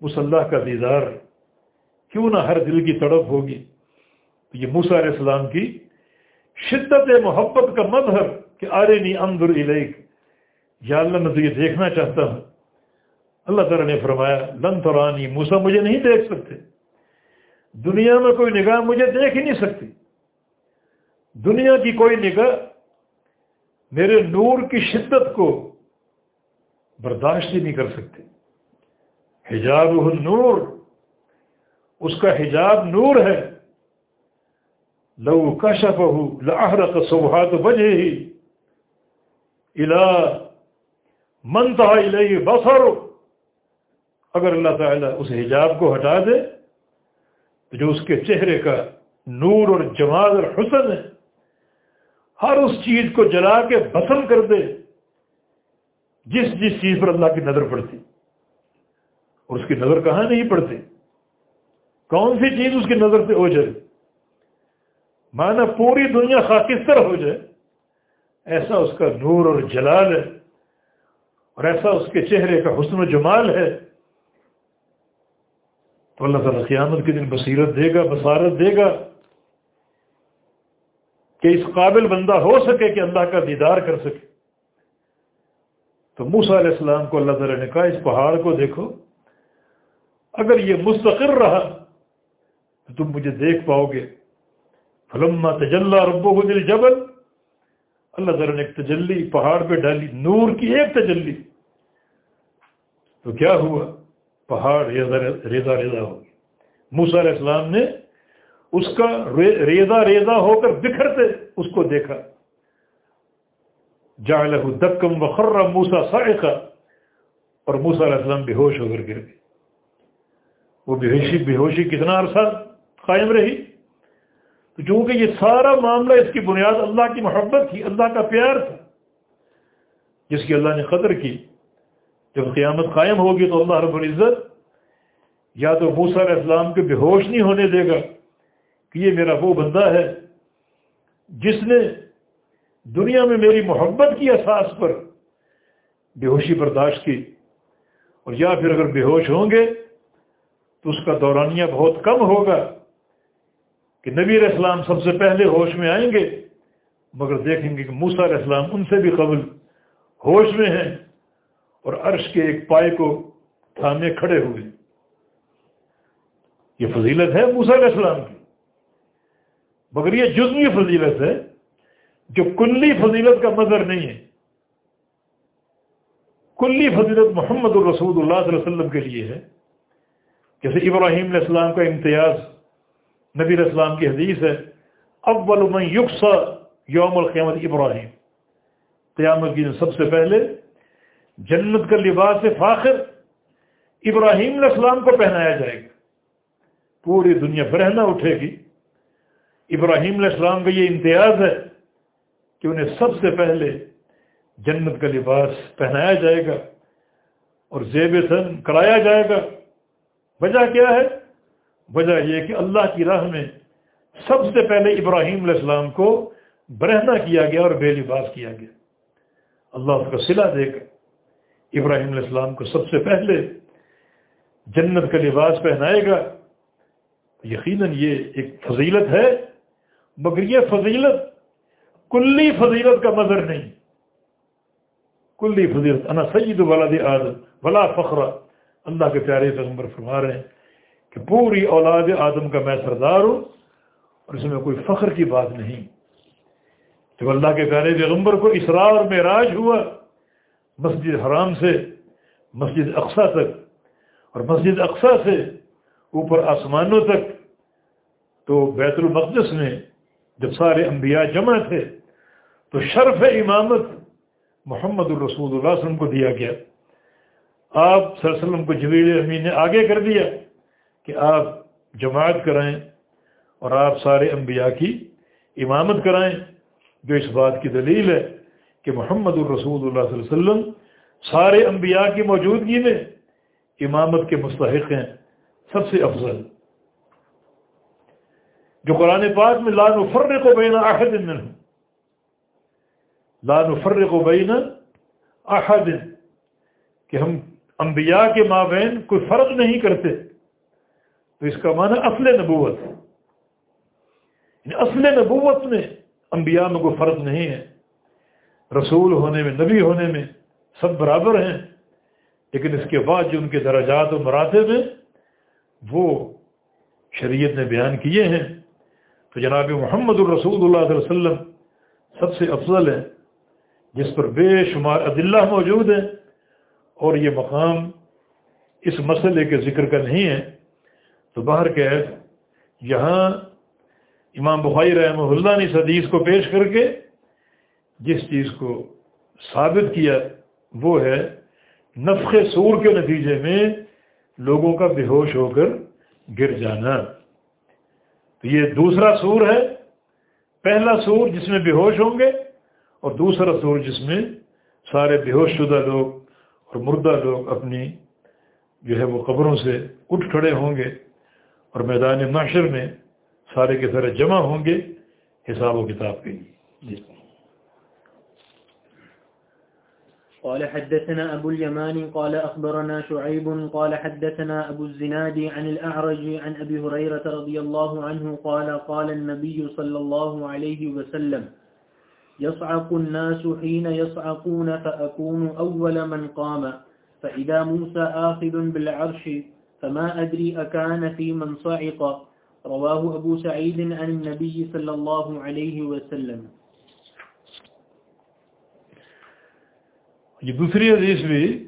Speaker 2: اس اللہ کا دیدار کیوں نہ ہر دل کی تڑپ ہوگی؟ یہ موسیٰ علیہ السلام کی شدت محبت کا مظہر کہ آرے نی اندر الیک۔ یا اللہ، میں تو یہ دیکھنا چاہتا ہوں۔ اللہ تعالیٰ نے فرمایا، لن ترانی موسا مجھے نہیں دیکھ سکتے۔ دنیا میں کوئی نگاہ مجھے دیکھ ہی نہیں سکتی۔ دنیا کی کوئی نگاہ میرے نور کی شدت کو برداشت ہی نہیں کر سکتے حجاب نور اس کا حجاب نور ہے۔ لو کشف ہو لاہرت سوہات بجے ہی الا منتا الہی بسر اگر اللہ تعالیٰ اس حجاب کو ہٹا دے تو جو اس کے چہرے کا نور اور جمال اور حسن ہے، ہر اس چیز کو جلا کے بسم کر دے جس جس چیز پر اللہ کی نظر پڑتی۔ اور اس کی نظر کہاں نہیں پڑتی؟ کون سی چیز اس کی نظر سے ہو جائے؟ مانا پوری دنیا خاکستر ہو جائے۔ ایسا اس کا نور اور جلال ہے اور ایسا اس کے چہرے کا حسن و جمال ہے۔ تو اللہ تعالیٰ قیامت کے دن بصیرت دے گا، بصارت دے گا کہ اس قابل بندہ ہو سکے کہ اللہ کا دیدار کر سکے۔ تو موسا علیہ السلام کو اللہ تعالیٰ نے کہا، اس پہاڑ کو دیکھو۔ اگر یہ مستقر رہا تو تم مجھے دیکھ پاؤ گے۔ فلما تجلّہ ربو دل جبل اللہ تعالیٰ نے ایک تجلی پہاڑ پہ ڈالی، نور کی ایک تجلی۔ تو کیا ہوا؟ پہاڑ ریزا ریزا ریزا ہو گئی۔ موسا علیہ السلام نے اس کا ریزا ریزا ہو کر بکھرتے اس کو دیکھا۔ جعلہ دکم وخر موسا سائقہ اور موسا علیہ السلام بے ہوش ہو کر گر گئے۔ وہ بے ہوشی بے ہوشی کتنا عرصہ قائم رہی؟ تو چونکہ یہ سارا معاملہ اس کی بنیاد اللہ کی محبت تھی، اللہ کا پیار تھا، جس کی اللہ نے قدر کی جب قیامت قائم ہوگی تو اللہ رب العزت یا تو موسیٰ علیہ السلام کے بے ہوش نہیں ہونے دے گا کہ یہ میرا وہ بندہ ہے جس نے دنیا میں میری محبت کی احساس پر بے ہوشی برداشت کی۔ اور یا پھر اگر بے ہوش ہوں گے تو اس کا دورانیہ بہت کم ہوگا کہ نبی علیہ السلام سب سے پہلے ہوش میں آئیں گے، مگر دیکھیں گے کہ موسا علیہ السلام ان سے بھی قبل ہوش میں ہیں۔ اور عرش کے ایک پائے کو تھامے کھڑے ہوئے۔ یہ فضیلت ہے موسا علیہ السلام کی۔ مگر یہ جزوی فضیلت ہے جو کلی فضیلت کا مظہر نہیں ہے۔ کلی فضیلت محمد الرسول اللہ صلی اللہ علیہ وسلم کے لیے ہے۔ جیسے ابراہیم علیہ السلام کا امتیاز، نبی اسلام کی حدیث ہے، اول من یکسا یوم القیامت ابراہیم۔ قیامت کی سب سے پہلے جنت کا لباس فاخر ابراہیم علیہ السلام کو پہنایا جائے گا۔ پوری دنیا برہنا اٹھے گی۔ ابراہیم علیہ السلام کا یہ امتیاز ہے کہ انہیں سب سے پہلے جنت کا لباس پہنایا جائے گا اور زیب سن کرایا جائے گا۔ وجہ کیا ہے؟ وجہ یہ کہ اللہ کی راہ میں سب سے پہلے ابراہیم علیہ السلام کو برہنا کیا گیا اور بے لباس کیا گیا۔ اللہ اس کا صلہ دے گا۔ ابراہیم علیہ السلام کو سب سے پہلے جنت کا لباس پہنائے گا۔ یقیناً یہ ایک فضیلت ہے، مگر یہ فضیلت کلی فضیلت کا مظہر نہیں۔ کلی فضیلت، انا سید ولاد آدم، ولا فخر۔ اللہ کے پیارے پیغمبر فرما رہے ہیں کہ پوری اولاد آدم کا میں سردار ہوں اور اس میں کوئی فخر کی بات نہیں۔ جب اللہ کے پیارے پیغمبر کو اسرار میں راج ہوا مسجد حرام سے، مسجد اقسا تک، اور مسجد اقسا سے اوپر آسمانوں تک۔ تو بیت المقدس میں جب سارے انبیاء جمع تھے، تو شرف امامت محمد الرسول اللہ علیہ وسلم کو دیا گیا۔ آپ صلی اللہ علیہ وسلم کو جبیل امین نے آگے کر دیا کہ آپ جماعت کرائیں اور آپ سارے انبیاء کی امامت کرائیں، جو اس بات کی دلیل ہے کہ محمد الرسول اللہ صلی اللہ علیہ وسلم سارے انبیاء کی موجودگی میں امامت کے مستحق ہیں، سب سے افضل۔ جو قرآن پاک میں لان و فرق و بین احد لان و فرق و بین احد۔ کہ ہم انبیاء کے مابین کوئی فرق نہیں کرتے۔ تو اس کا معنی اصل نبوت۔ یعنی اصل نبوت میں انبیاء میں کوئی فرق نہیں ہے۔ رسول ہونے میں، نبی ہونے میں سب برابر ہیں، لیکن اس کے بعد جو ان کے درجات و مراتب ہیں، وہ شریعت نے بیان کیے ہیں۔ تو جناب محمد الرسول اللہ علیہ وسلم سب سے افضل ہے جس پر بے شمار عدلہ موجود ہیں۔ اور یہ مقام اس مسئلے کے ذکر کا نہیں ہے۔ تو باہر کے یہاں امام بخاری رحمہ اللہ نے اس حدیث کو پیش کر کے جس چیز کو ثابت کیا وہ ہے نفق سور کے نتیجے میں لوگوں کا بے ہوش ہو کر گر جانا۔ تو یہ دوسرا سور ہے۔ پہلا سور جس میں بے ہوش ہوں گے اور دوسرا سور جس میں سارے بے ہوش شدہ لوگ اور مردہ لوگ اپنی جو ہے وہ قبروں سے اٹھ کھڑے ہوں گے اور میدان معاشر میں سارے کے سارے جمع ہوں گے حساب و کتاب کے لیے جی
Speaker 1: قال حدثنا أبو اليمان قال أخبرنا شعيب قال حدثنا أبو الزناد عن الأعرج عن أبي هريرة رضي الله عنه قال قال النبي صلى الله عليه وسلم يصعق الناس حين يصعقون فأكون أول من قام فإذا موسى آخذ بالعرش فما أدري أكان في من صعق رواه أبو سعيد عن النبي صلى الله عليه وسلم
Speaker 2: یہ دوسری حدیث بھی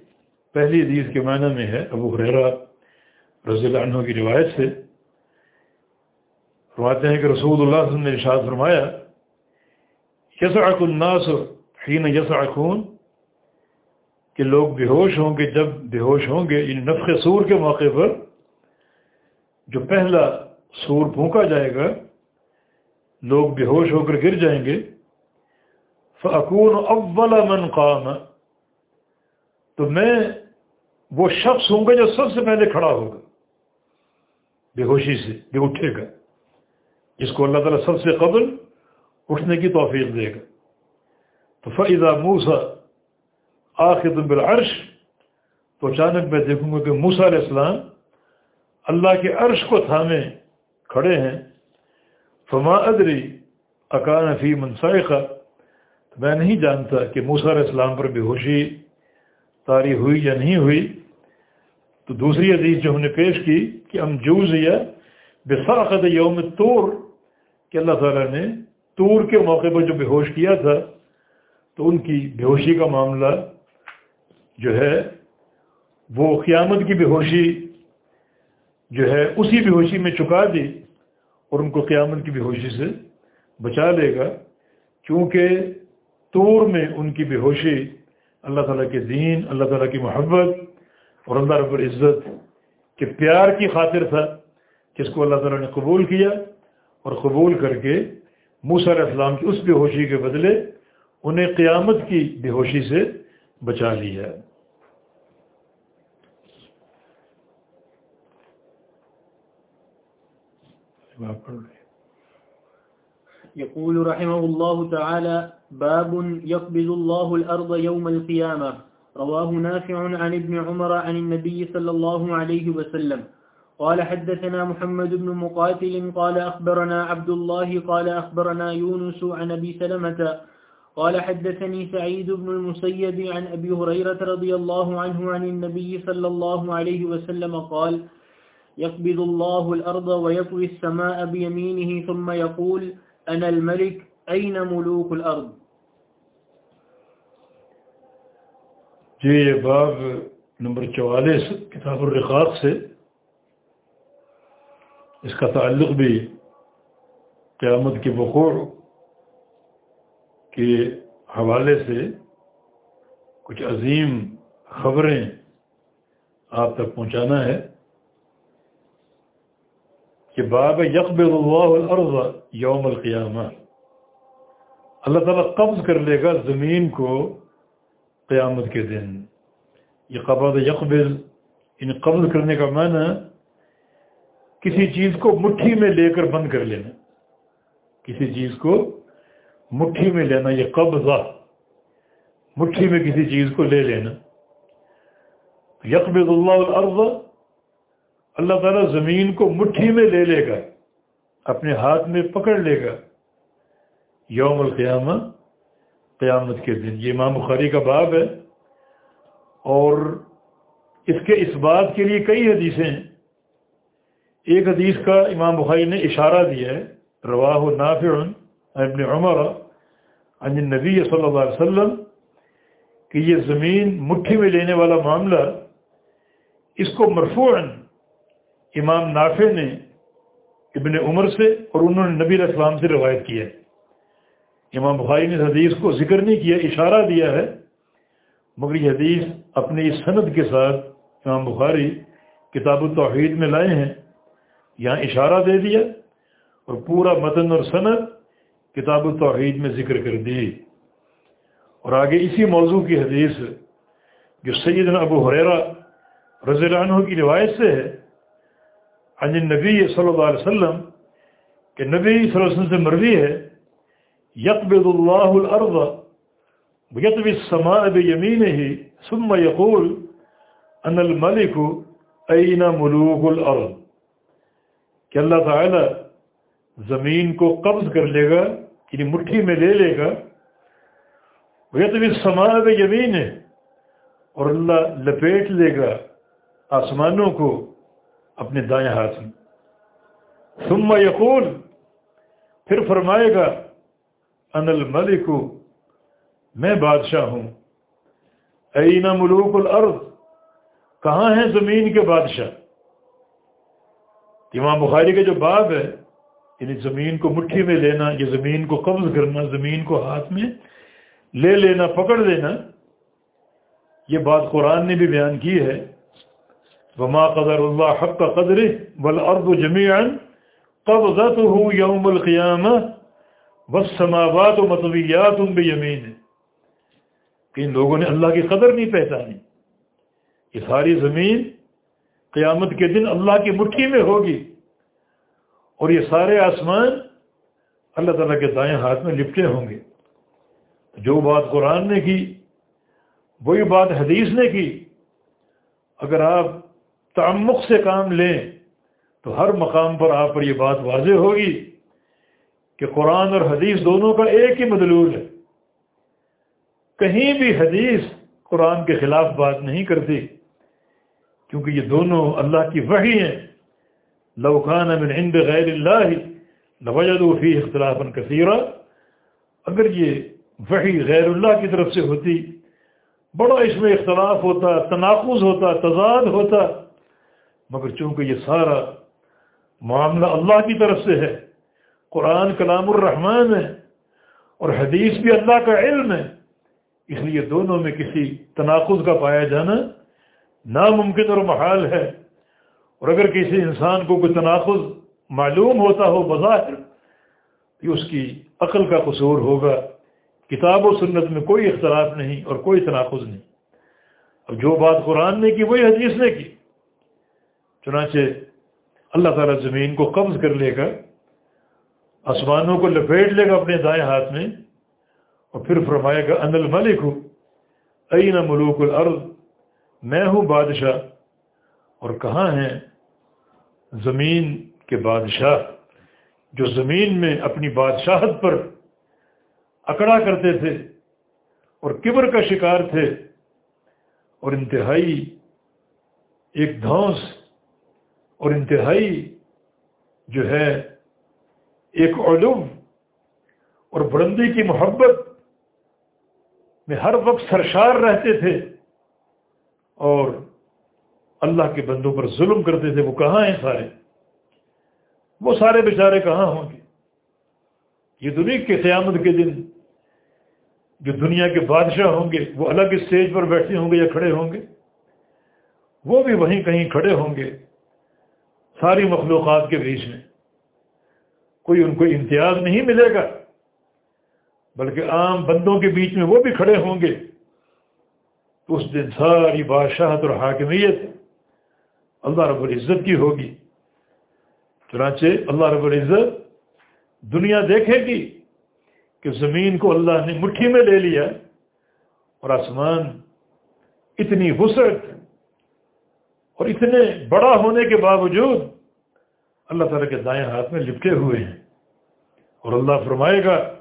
Speaker 2: پہلی حدیث کے معنی میں ہے، ابو حریرہ رضی اللہ عنہ کی روایت سے۔ فرماتے ہیں کہ رسول اللہ صلی اللہ علیہ وسلم نے ارشاد فرمایا، یسعق الناس حین یسعقون، کہ لوگ بے ہوش ہوں گے، جب بے ہوش ہوں گے ان نفخ سور کے موقع پر جو پہلا سور پھونکا جائے گا، لوگ بے ہوش ہو کر گر جائیں گے۔ فَأَكُونُ أَوَّلَ مَنْ قَامَ۔ تو میں وہ شخص ہوں گا جو سب سے پہلے کھڑا ہوگا۔ بے ہوشی سے، بے اٹھے گا۔ جس کو اللہ تعالیٰ سب سے قبل اٹھنے کی توفیق دے گا۔ تو فضا موسا آخر بالعرش تو اچانک میں دیکھوں گا کہ موسا علیہ السلام اللہ کے عرش کو تھامے کھڑے ہیں۔ فما ادری اکان فی منسائقہ میں نہیں جانتا کہ موسا علیہ السلام پر بے ہوشی تاری ہوئی یا نہیں ہوئی، تو دوسری حدیث جو ہم نے پیش کی کہ ہم جوز یا بساخت یوم طور کہ اللہ تعالیٰ نے طور کے موقع پر جو بے ہوش کیا تھا، تو ان کی بے ہوشی کا معاملہ جو ہے، وہ قیامت کی بے ہوشی جو ہے، اسی بے ہوشی میں چکا دی اور ان کو قیامت کی بے ہوشی سے بچا لے گا کیونکہ طور میں ان کی بے ہوشی اللہ تعالیٰ کے دین، اللہ تعالیٰ کی محبت اور اللہ رب العزت کے پیار کی خاطر تھا جس کو اللہ تعالیٰ نے قبول کیا اور قبول کر کے علیہ السلام کی اس بے ہوشی کے بدلے انہیں قیامت کی بے ہوشی سے بچا لیا۔
Speaker 1: يقول رحمه الله تعالى باب يقبض الله الأرض يوم القيامة. رواه نافع عن ابن عمر عن النبي صلى الله عليه وسلم. قال حدثنا محمد بن مقاتل قال أخبرنا عبد الله قال أخبرنا يونس عن أبي سلمة. قال حدثني سعيد بن المسيب عن أبي هريرة رضي الله عنه عن النبي صلى الله عليه وسلم قال يقبض الله الأرض ويطوي السماء بيمينه ثم يقول أنا الملك أين ملوك الأرض؟
Speaker 2: جی یہ باب نمبر چوالیس، کتاب الرقاق سے۔ اس کا تعلق بھی قیامت کے بخور کے حوالے سے کچھ عظیم خبریں آپ تک پہنچانا ہے۔ کہ باب یکب اللہ الارض یوم القیامہ۔ اللہ تعالیٰ قبض کر لے گا زمین کو قیامت کے دن۔ یہ قبض یقبل ان یعنی قبض کرنے کا معنی کسی چیز کو مٹھی میں لے کر بند کر لینا۔ کسی چیز کو مٹھی میں لینا، یہ قبضہ۔ مٹھی میں کسی چیز کو لے لینا۔ یقب اللہ الارض اللہ تعالیٰ زمین کو مٹھی میں لے لے گا، اپنے ہاتھ میں پکڑ لے گا۔ یوم القیامہ، قیامت کے دن۔ یہ امام بخاری کا باب ہے۔ اور اس کے اس بات کے لیے کئی حدیثیں ہیں۔ ایک حدیث کا امام بخاری نے اشارہ دیا ہے۔ رواہ نافع ابن عمر عن نبی صلی اللہ علیہ وسلم کہ یہ زمین مٹھی میں لینے والا معاملہ، اس کو مرفوعاً امام نافع نے ابن عمر سے اور انہوں نے نبی علیہ السلام سے روایت کیا ہے۔ امام بخاری نے اس حدیث کو ذکر نہیں کیا، اشارہ دیا ہے، مگر یہ حدیث اپنی اس صنعت کے ساتھ امام بخاری کتاب التوحید میں لائے ہیں، یہاں اشارہ دے دیا اور پورا متن اور صنعت کتاب التوحید میں ذکر کر دی۔ اور آگے اسی موضوع کی حدیث جو سیدنا ابو حریرہ رضی اللہ عنہ کی روایت سے ہے عن النبی صلی اللہ علیہ وسلم، کہ نبی صلی اللہ علیہ وسلم سے مروی ہے، یقبض اللہ الارض یقب السماء بیمینه ثم یقول ان الملک این ملوک الارض۔ کہ اللہ تعالی زمین کو قبض کر لے گا یعنی مٹھی میں لے لے گا یقب السماء بیمین اور اللہ لپیٹ لے گا آسمانوں کو۔ اپنے دائیں ہاتھ میں۔ ثم یقول، پھر فرمائے گا ان الملک، میں بادشاہ ہوں۔ اینا ملوک الارض، کہاں ہیں زمین کے بادشاہ؟ امام بخاری کا جو باب ہے یعنی زمین کو مٹھی میں لینا یہ زمین کو قبض کرنا، زمین کو ہاتھ میں لے لینا، پکڑ لینا، یہ بات قرآن نے بھی بیان کی ہے۔ وما قدر اللہ حق قدر والارض جميعا قبضته يوم القيامة والسماوات مطویات بیمین کہ ان لوگوں نے اللہ کی قدر نہیں پہچانی۔ یہ ساری زمین قیامت کے دن اللہ کی مٹھی میں ہوگی۔ اور یہ سارے آسمان اللہ تعالیٰ کے دائیں ہاتھ میں لپٹے ہوں گے۔ جو بات قرآن نے کی، وہی بات حدیث نے کی۔ اگر آپ تعمق سے کام لیں تو ہر مقام پر آپ پر یہ بات واضح ہوگی کہ قرآن اور حدیث دونوں کا ایک ہی مدلول ہے۔ کہیں بھی حدیث قرآن کے خلاف بات نہیں کرتی، کیونکہ یہ دونوں اللہ کی وحی ہیں۔ لوکان من عند غیر اللہ لوجد فی اختلاف کثیرہ اگر یہ وحی غیر اللہ کی طرف سے ہوتی، بڑا اس میں اختلاف ہوتا، تناقض ہوتا، تضاد ہوتا مگر چونکہ یہ سارا معاملہ اللہ کی طرف سے ہے، قرآن کلام الرحمن ہے اور حدیث بھی اللہ کا علم ہے، اس لیے دونوں میں کسی تناقض کا پایا جانا ناممکن اور محال ہے۔ اور اگر کسی انسان کو کوئی تناقض معلوم ہوتا ہو بظاہر، تو اس کی عقل کا قصور ہوگا۔ کتاب و سنت میں کوئی اختلاف نہیں اور کوئی تناقض نہیں۔ اب جو بات قرآن نے کی، وہی حدیث نے کی۔ چنانچہ اللہ تعالیٰ زمین کو قبض کر لے گا، آسمانوں کو لپیٹ لے گا اپنے دائیں ہاتھ میں، اور پھر فرمائے گا ان الملک ہوں این ملوک الارض، میں ہوں بادشاہ، اور کہاں ہیں زمین کے بادشاہ؟ جو زمین میں اپنی بادشاہت پر اکڑا کرتے تھے، اور کبر کا شکار تھے، اور انتہائی ایک دھوس اور انتہائی جو ہے ایک علوم اور بلندی کی محبت میں ہر وقت سرشار رہتے تھے اور اللہ کے بندوں پر ظلم کرتے تھے، وہ کہاں ہیں سارے؟ وہ سارے بیچارے کہاں ہوں گے؟ یہ دنیا کے قیامت کے دن جو دنیا کے بادشاہ ہوں گے، وہ الگ اسٹیج پر بیٹھے ہوں گے یا کھڑے ہوں گے؟ وہ بھی وہیں کہیں کھڑے ہوں گے۔ ساری مخلوقات کے بیچ میں۔ کوئی ان کو امتیاز نہیں ملے گا، بلکہ عام بندوں کے بیچ میں وہ بھی کھڑے ہوں گے۔ تو اس دن ساری بادشاہت اور حاکمیت اللہ رب العزت کی ہوگی۔ چنانچہ اللہ رب العزت دنیا دیکھے گی کہ زمین کو اللہ نے مٹھی میں لے لیا اور آسمان اتنی وسعت اور اتنے بڑا ہونے کے باوجود اللہ تعالیٰ کے دائیں ہاتھ میں لپٹے ہوئے ہیں۔ اور اللہ فرمائے گا،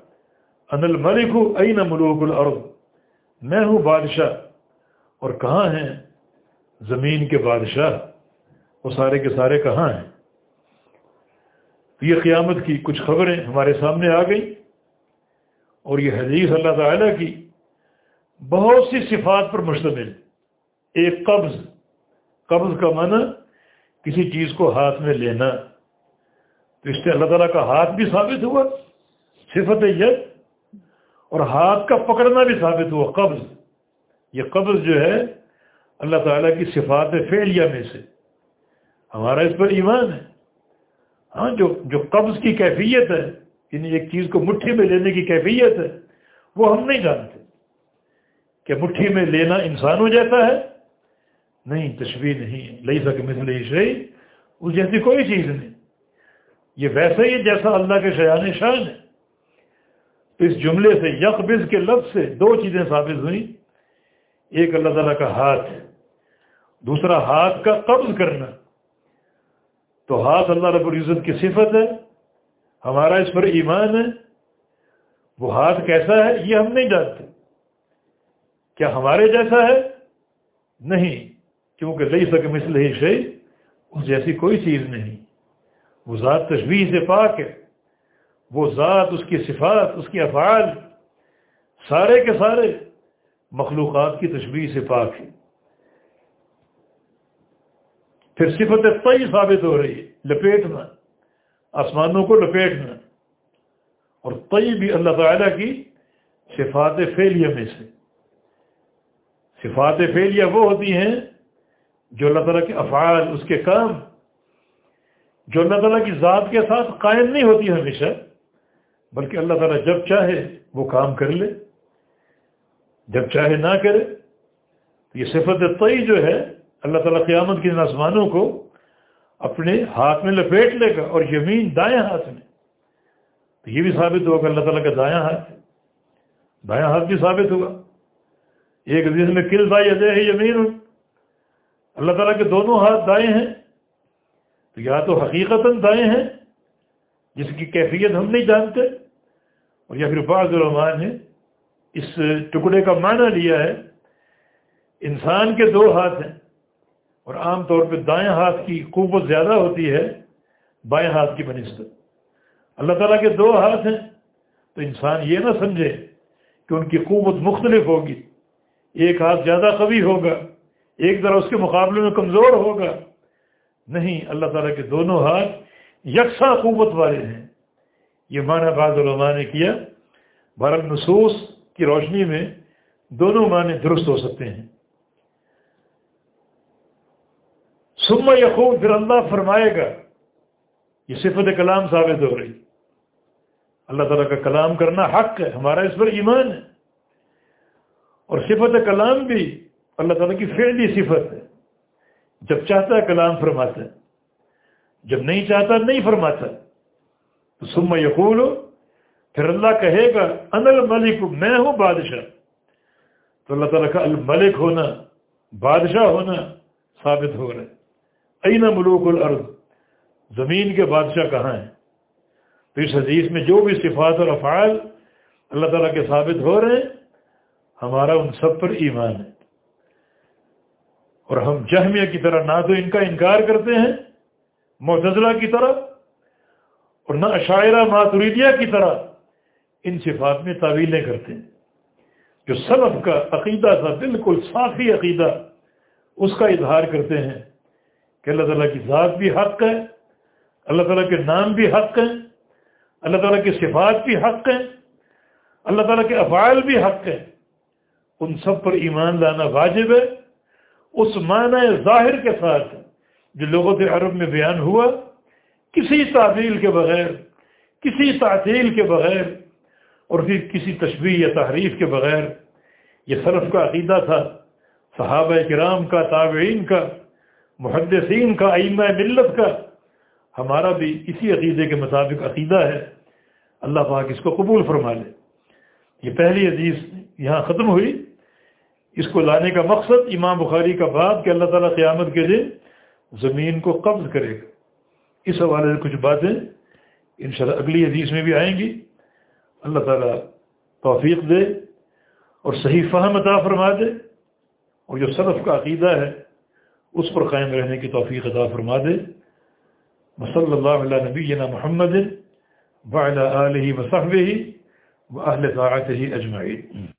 Speaker 2: انل ملک ہوں این ملوک الارض؟ میں ہوں بادشاہ۔ اور کہاں ہیں؟ زمین کے بادشاہ۔ وہ سارے کے سارے کہاں ہیں؟ یہ قیامت کی کچھ خبریں ہمارے سامنے آ گئی اور یہ حدیث اللہ تعالیٰ کی بہت سی صفات پر مشتمل، ایک قبض۔ قبض کا معنی کسی چیز کو ہاتھ میں لینا۔ تو اس سے اللہ تعالیٰ کا ہاتھ بھی ثابت ہوا، صفت ید اور ہاتھ کا پکڑنا بھی ثابت ہوا، قبض۔ یہ قبض جو ہے، اللہ تعالیٰ کی صفات فعلیہ میں سے۔ ہمارا اس پر ایمان ہے۔ ہاں جو جو قبض کی کیفیت ہے یعنی ایک چیز کو مٹھی میں لینے کی کیفیت ہے، وہ ہم نہیں جانتے۔ کہ مٹھی میں لینا انسانوں جیسا ہے نہیں تشبیح نہیں لئی سکے مثل شہی اس جیسی کوئی چیز نہیں۔ یہ ویسے ہی جیسا اللہ کے شیان شان ہے۔ تو اس جملے سے یکبز کے لفظ سے دو چیزیں ثابت ہوئیں۔ ایک اللہ تعالیٰ کا ہاتھ دوسرا ہاتھ کا قبض کرنا۔ تو ہاتھ اللہ رب العزت کی صفت ہے، ہمارا اس پر ایمان ہے۔ وہ ہاتھ کیسا ہے، یہ ہم نہیں جانتے۔ کیا ہمارے جیسا ہے؟ نہیں۔ کیونکہ لئی سکے مثل ہی شہی اس جیسی کوئی چیز نہیں۔ وہ ذات تشبیح سے پاک ہے۔ وہ ذات، اس کی صفات، اس کی افعال، سارے کے سارے مخلوقات کی تشبیح سے پاک ہے۔ پھر صفت طی ثابت ہو رہی ہے، لپیٹنا، آسمانوں کو لپیٹنا۔ اور طی بھی اللہ تعالیٰ کی صفات فیلیہ میں سے۔ صفات فیلیہ وہ ہوتی ہیں جو اللہ تعالیٰ کے افعال، اس کے کام، جو اللہ تعالیٰ کی ذات کے ساتھ قائم نہیں ہوتی ہمیشہ، بلکہ اللہ تعالیٰ جب چاہے وہ کام کر لے، جب چاہے نہ کرے یہ صفت طی جو ہے، اللہ تعالیٰ قیامت کی آسمانوں کو اپنے ہاتھ میں لپیٹ لے گا اور یمین دائیں ہاتھ میں۔ تو یہ بھی ثابت ہوگا اللہ تعالیٰ کا دایاں ہاتھ دایاں ہاتھ بھی ثابت ہوگا ایک دن میں کل دائی اجے ہے یمین۔ اللہ تعالیٰ کے دونوں ہاتھ دائیں ہیں، تو یا تو حقیقت دائیں ہیں، جس کی کیفیت ہم نہیں جانتے، اور یا پھر بعض علماء نے اس ٹکڑے کا معنی لیا ہے، انسان کے دو ہاتھ ہیں، اور عام طور پہ دائیں ہاتھ کی قوت زیادہ ہوتی ہے، بائیں ہاتھ کی بنسبت۔ اللہ تعالیٰ کے دو ہاتھ ہیں، تو انسان یہ نہ سمجھے کہ ان کی قوت مختلف ہوگی، ایک ہاتھ زیادہ قوی ہوگا ایک ذرا اس کے مقابلے میں کمزور ہوگا۔ نہیں، اللہ تعالیٰ کے دونوں ہاتھ یکساں قوت والے ہیں۔ یہ معنی بعض علماء نے کیا۔ بھارت نصوص کی روشنی میں دونوں معنی درست ہو سکتے ہیں۔ سما یقوب پھر اللہ فرمائے گا، یہ صفت کلام ثابت ہو رہی۔ اللہ تعالیٰ کا کلام کرنا حق ہے، ہمارا اس پر ایمان ہے۔ اور صفت کلام بھی اللہ تعالیٰ کی فعلی صفت ہے۔ جب چاہتا ہے کلام فرماتا ہے، جب نہیں چاہتا نہیں فرماتا۔ تو سم یقول، پھر اللہ کہے گا ان الملک، میں ہوں بادشاہ۔ تو اللہ تعالیٰ کا الملک ہونا، بادشاہ ہونا ثابت ہو رہا ہے۔ این ملوک الارض، زمین کے بادشاہ کہاں ہیں؟ تو اس حدیث میں جو بھی صفات اور افعال اللہ تعالیٰ کے ثابت ہو رہے ہیں، ہمارا ان سب پر ایمان ہے۔ اور ہم جہمیہ کی طرح نہ تو ان کا انکار کرتے ہیں، معتزلہ کی طرح، اور نہ عشاعرہ ماتریدیہ کی طرح ان صفات میں تعویلیں کرتے ہیں۔ جو سلف کا عقیدہ تھا، بالکل صافی عقیدہ، اس کا اظہار کرتے ہیں کہ اللہ تعالیٰ کی ذات بھی حق ہے، اللہ تعالیٰ کے نام بھی حق ہیں، اللہ تعالیٰ کی صفات بھی حق ہیں، اللہ تعالیٰ کے افعال بھی حق ہیں۔ ان سب پر ایمان لانا واجب ہے۔ اس معنی ظاہر کے ساتھ جو لوگوں عرب میں بیان ہوا، کسی تعطیل کے بغیر، کسی تعطیل کے بغیر اور پھر کسی تشبیح یا تحریف کے بغیر، یہ صرف کا عقیدہ تھا، صحابہ کرام کا، تابعین کا، محدثین کا، ائمہ ملت کا، ہمارا بھی اسی عقیدے کے مطابق عقیدہ ہے۔ اللہ پاک اس کو قبول فرما لے۔ یہ پہلی عزیز یہاں ختم ہوئی۔ اس کو لانے کا مقصد امام بخاری کا بات کہ اللہ تعالیٰ قیامت کے دن زمین کو قبض کرے گا۔ اس حوالے سے کچھ باتیں انشاءاللہ اگلی حدیث میں بھی آئیں گی۔ اللہ تعالیٰ توفیق دے اور صحیح فہم عطا فرما دے اور جو صرف کا عقیدہ ہے اس پر قائم رہنے کی توفیق عطا فرما دے۔ صلی اللہ علیہ نبی محمد وعلی آلہ وصحبہ و اہل طاعتہ اجمعین۔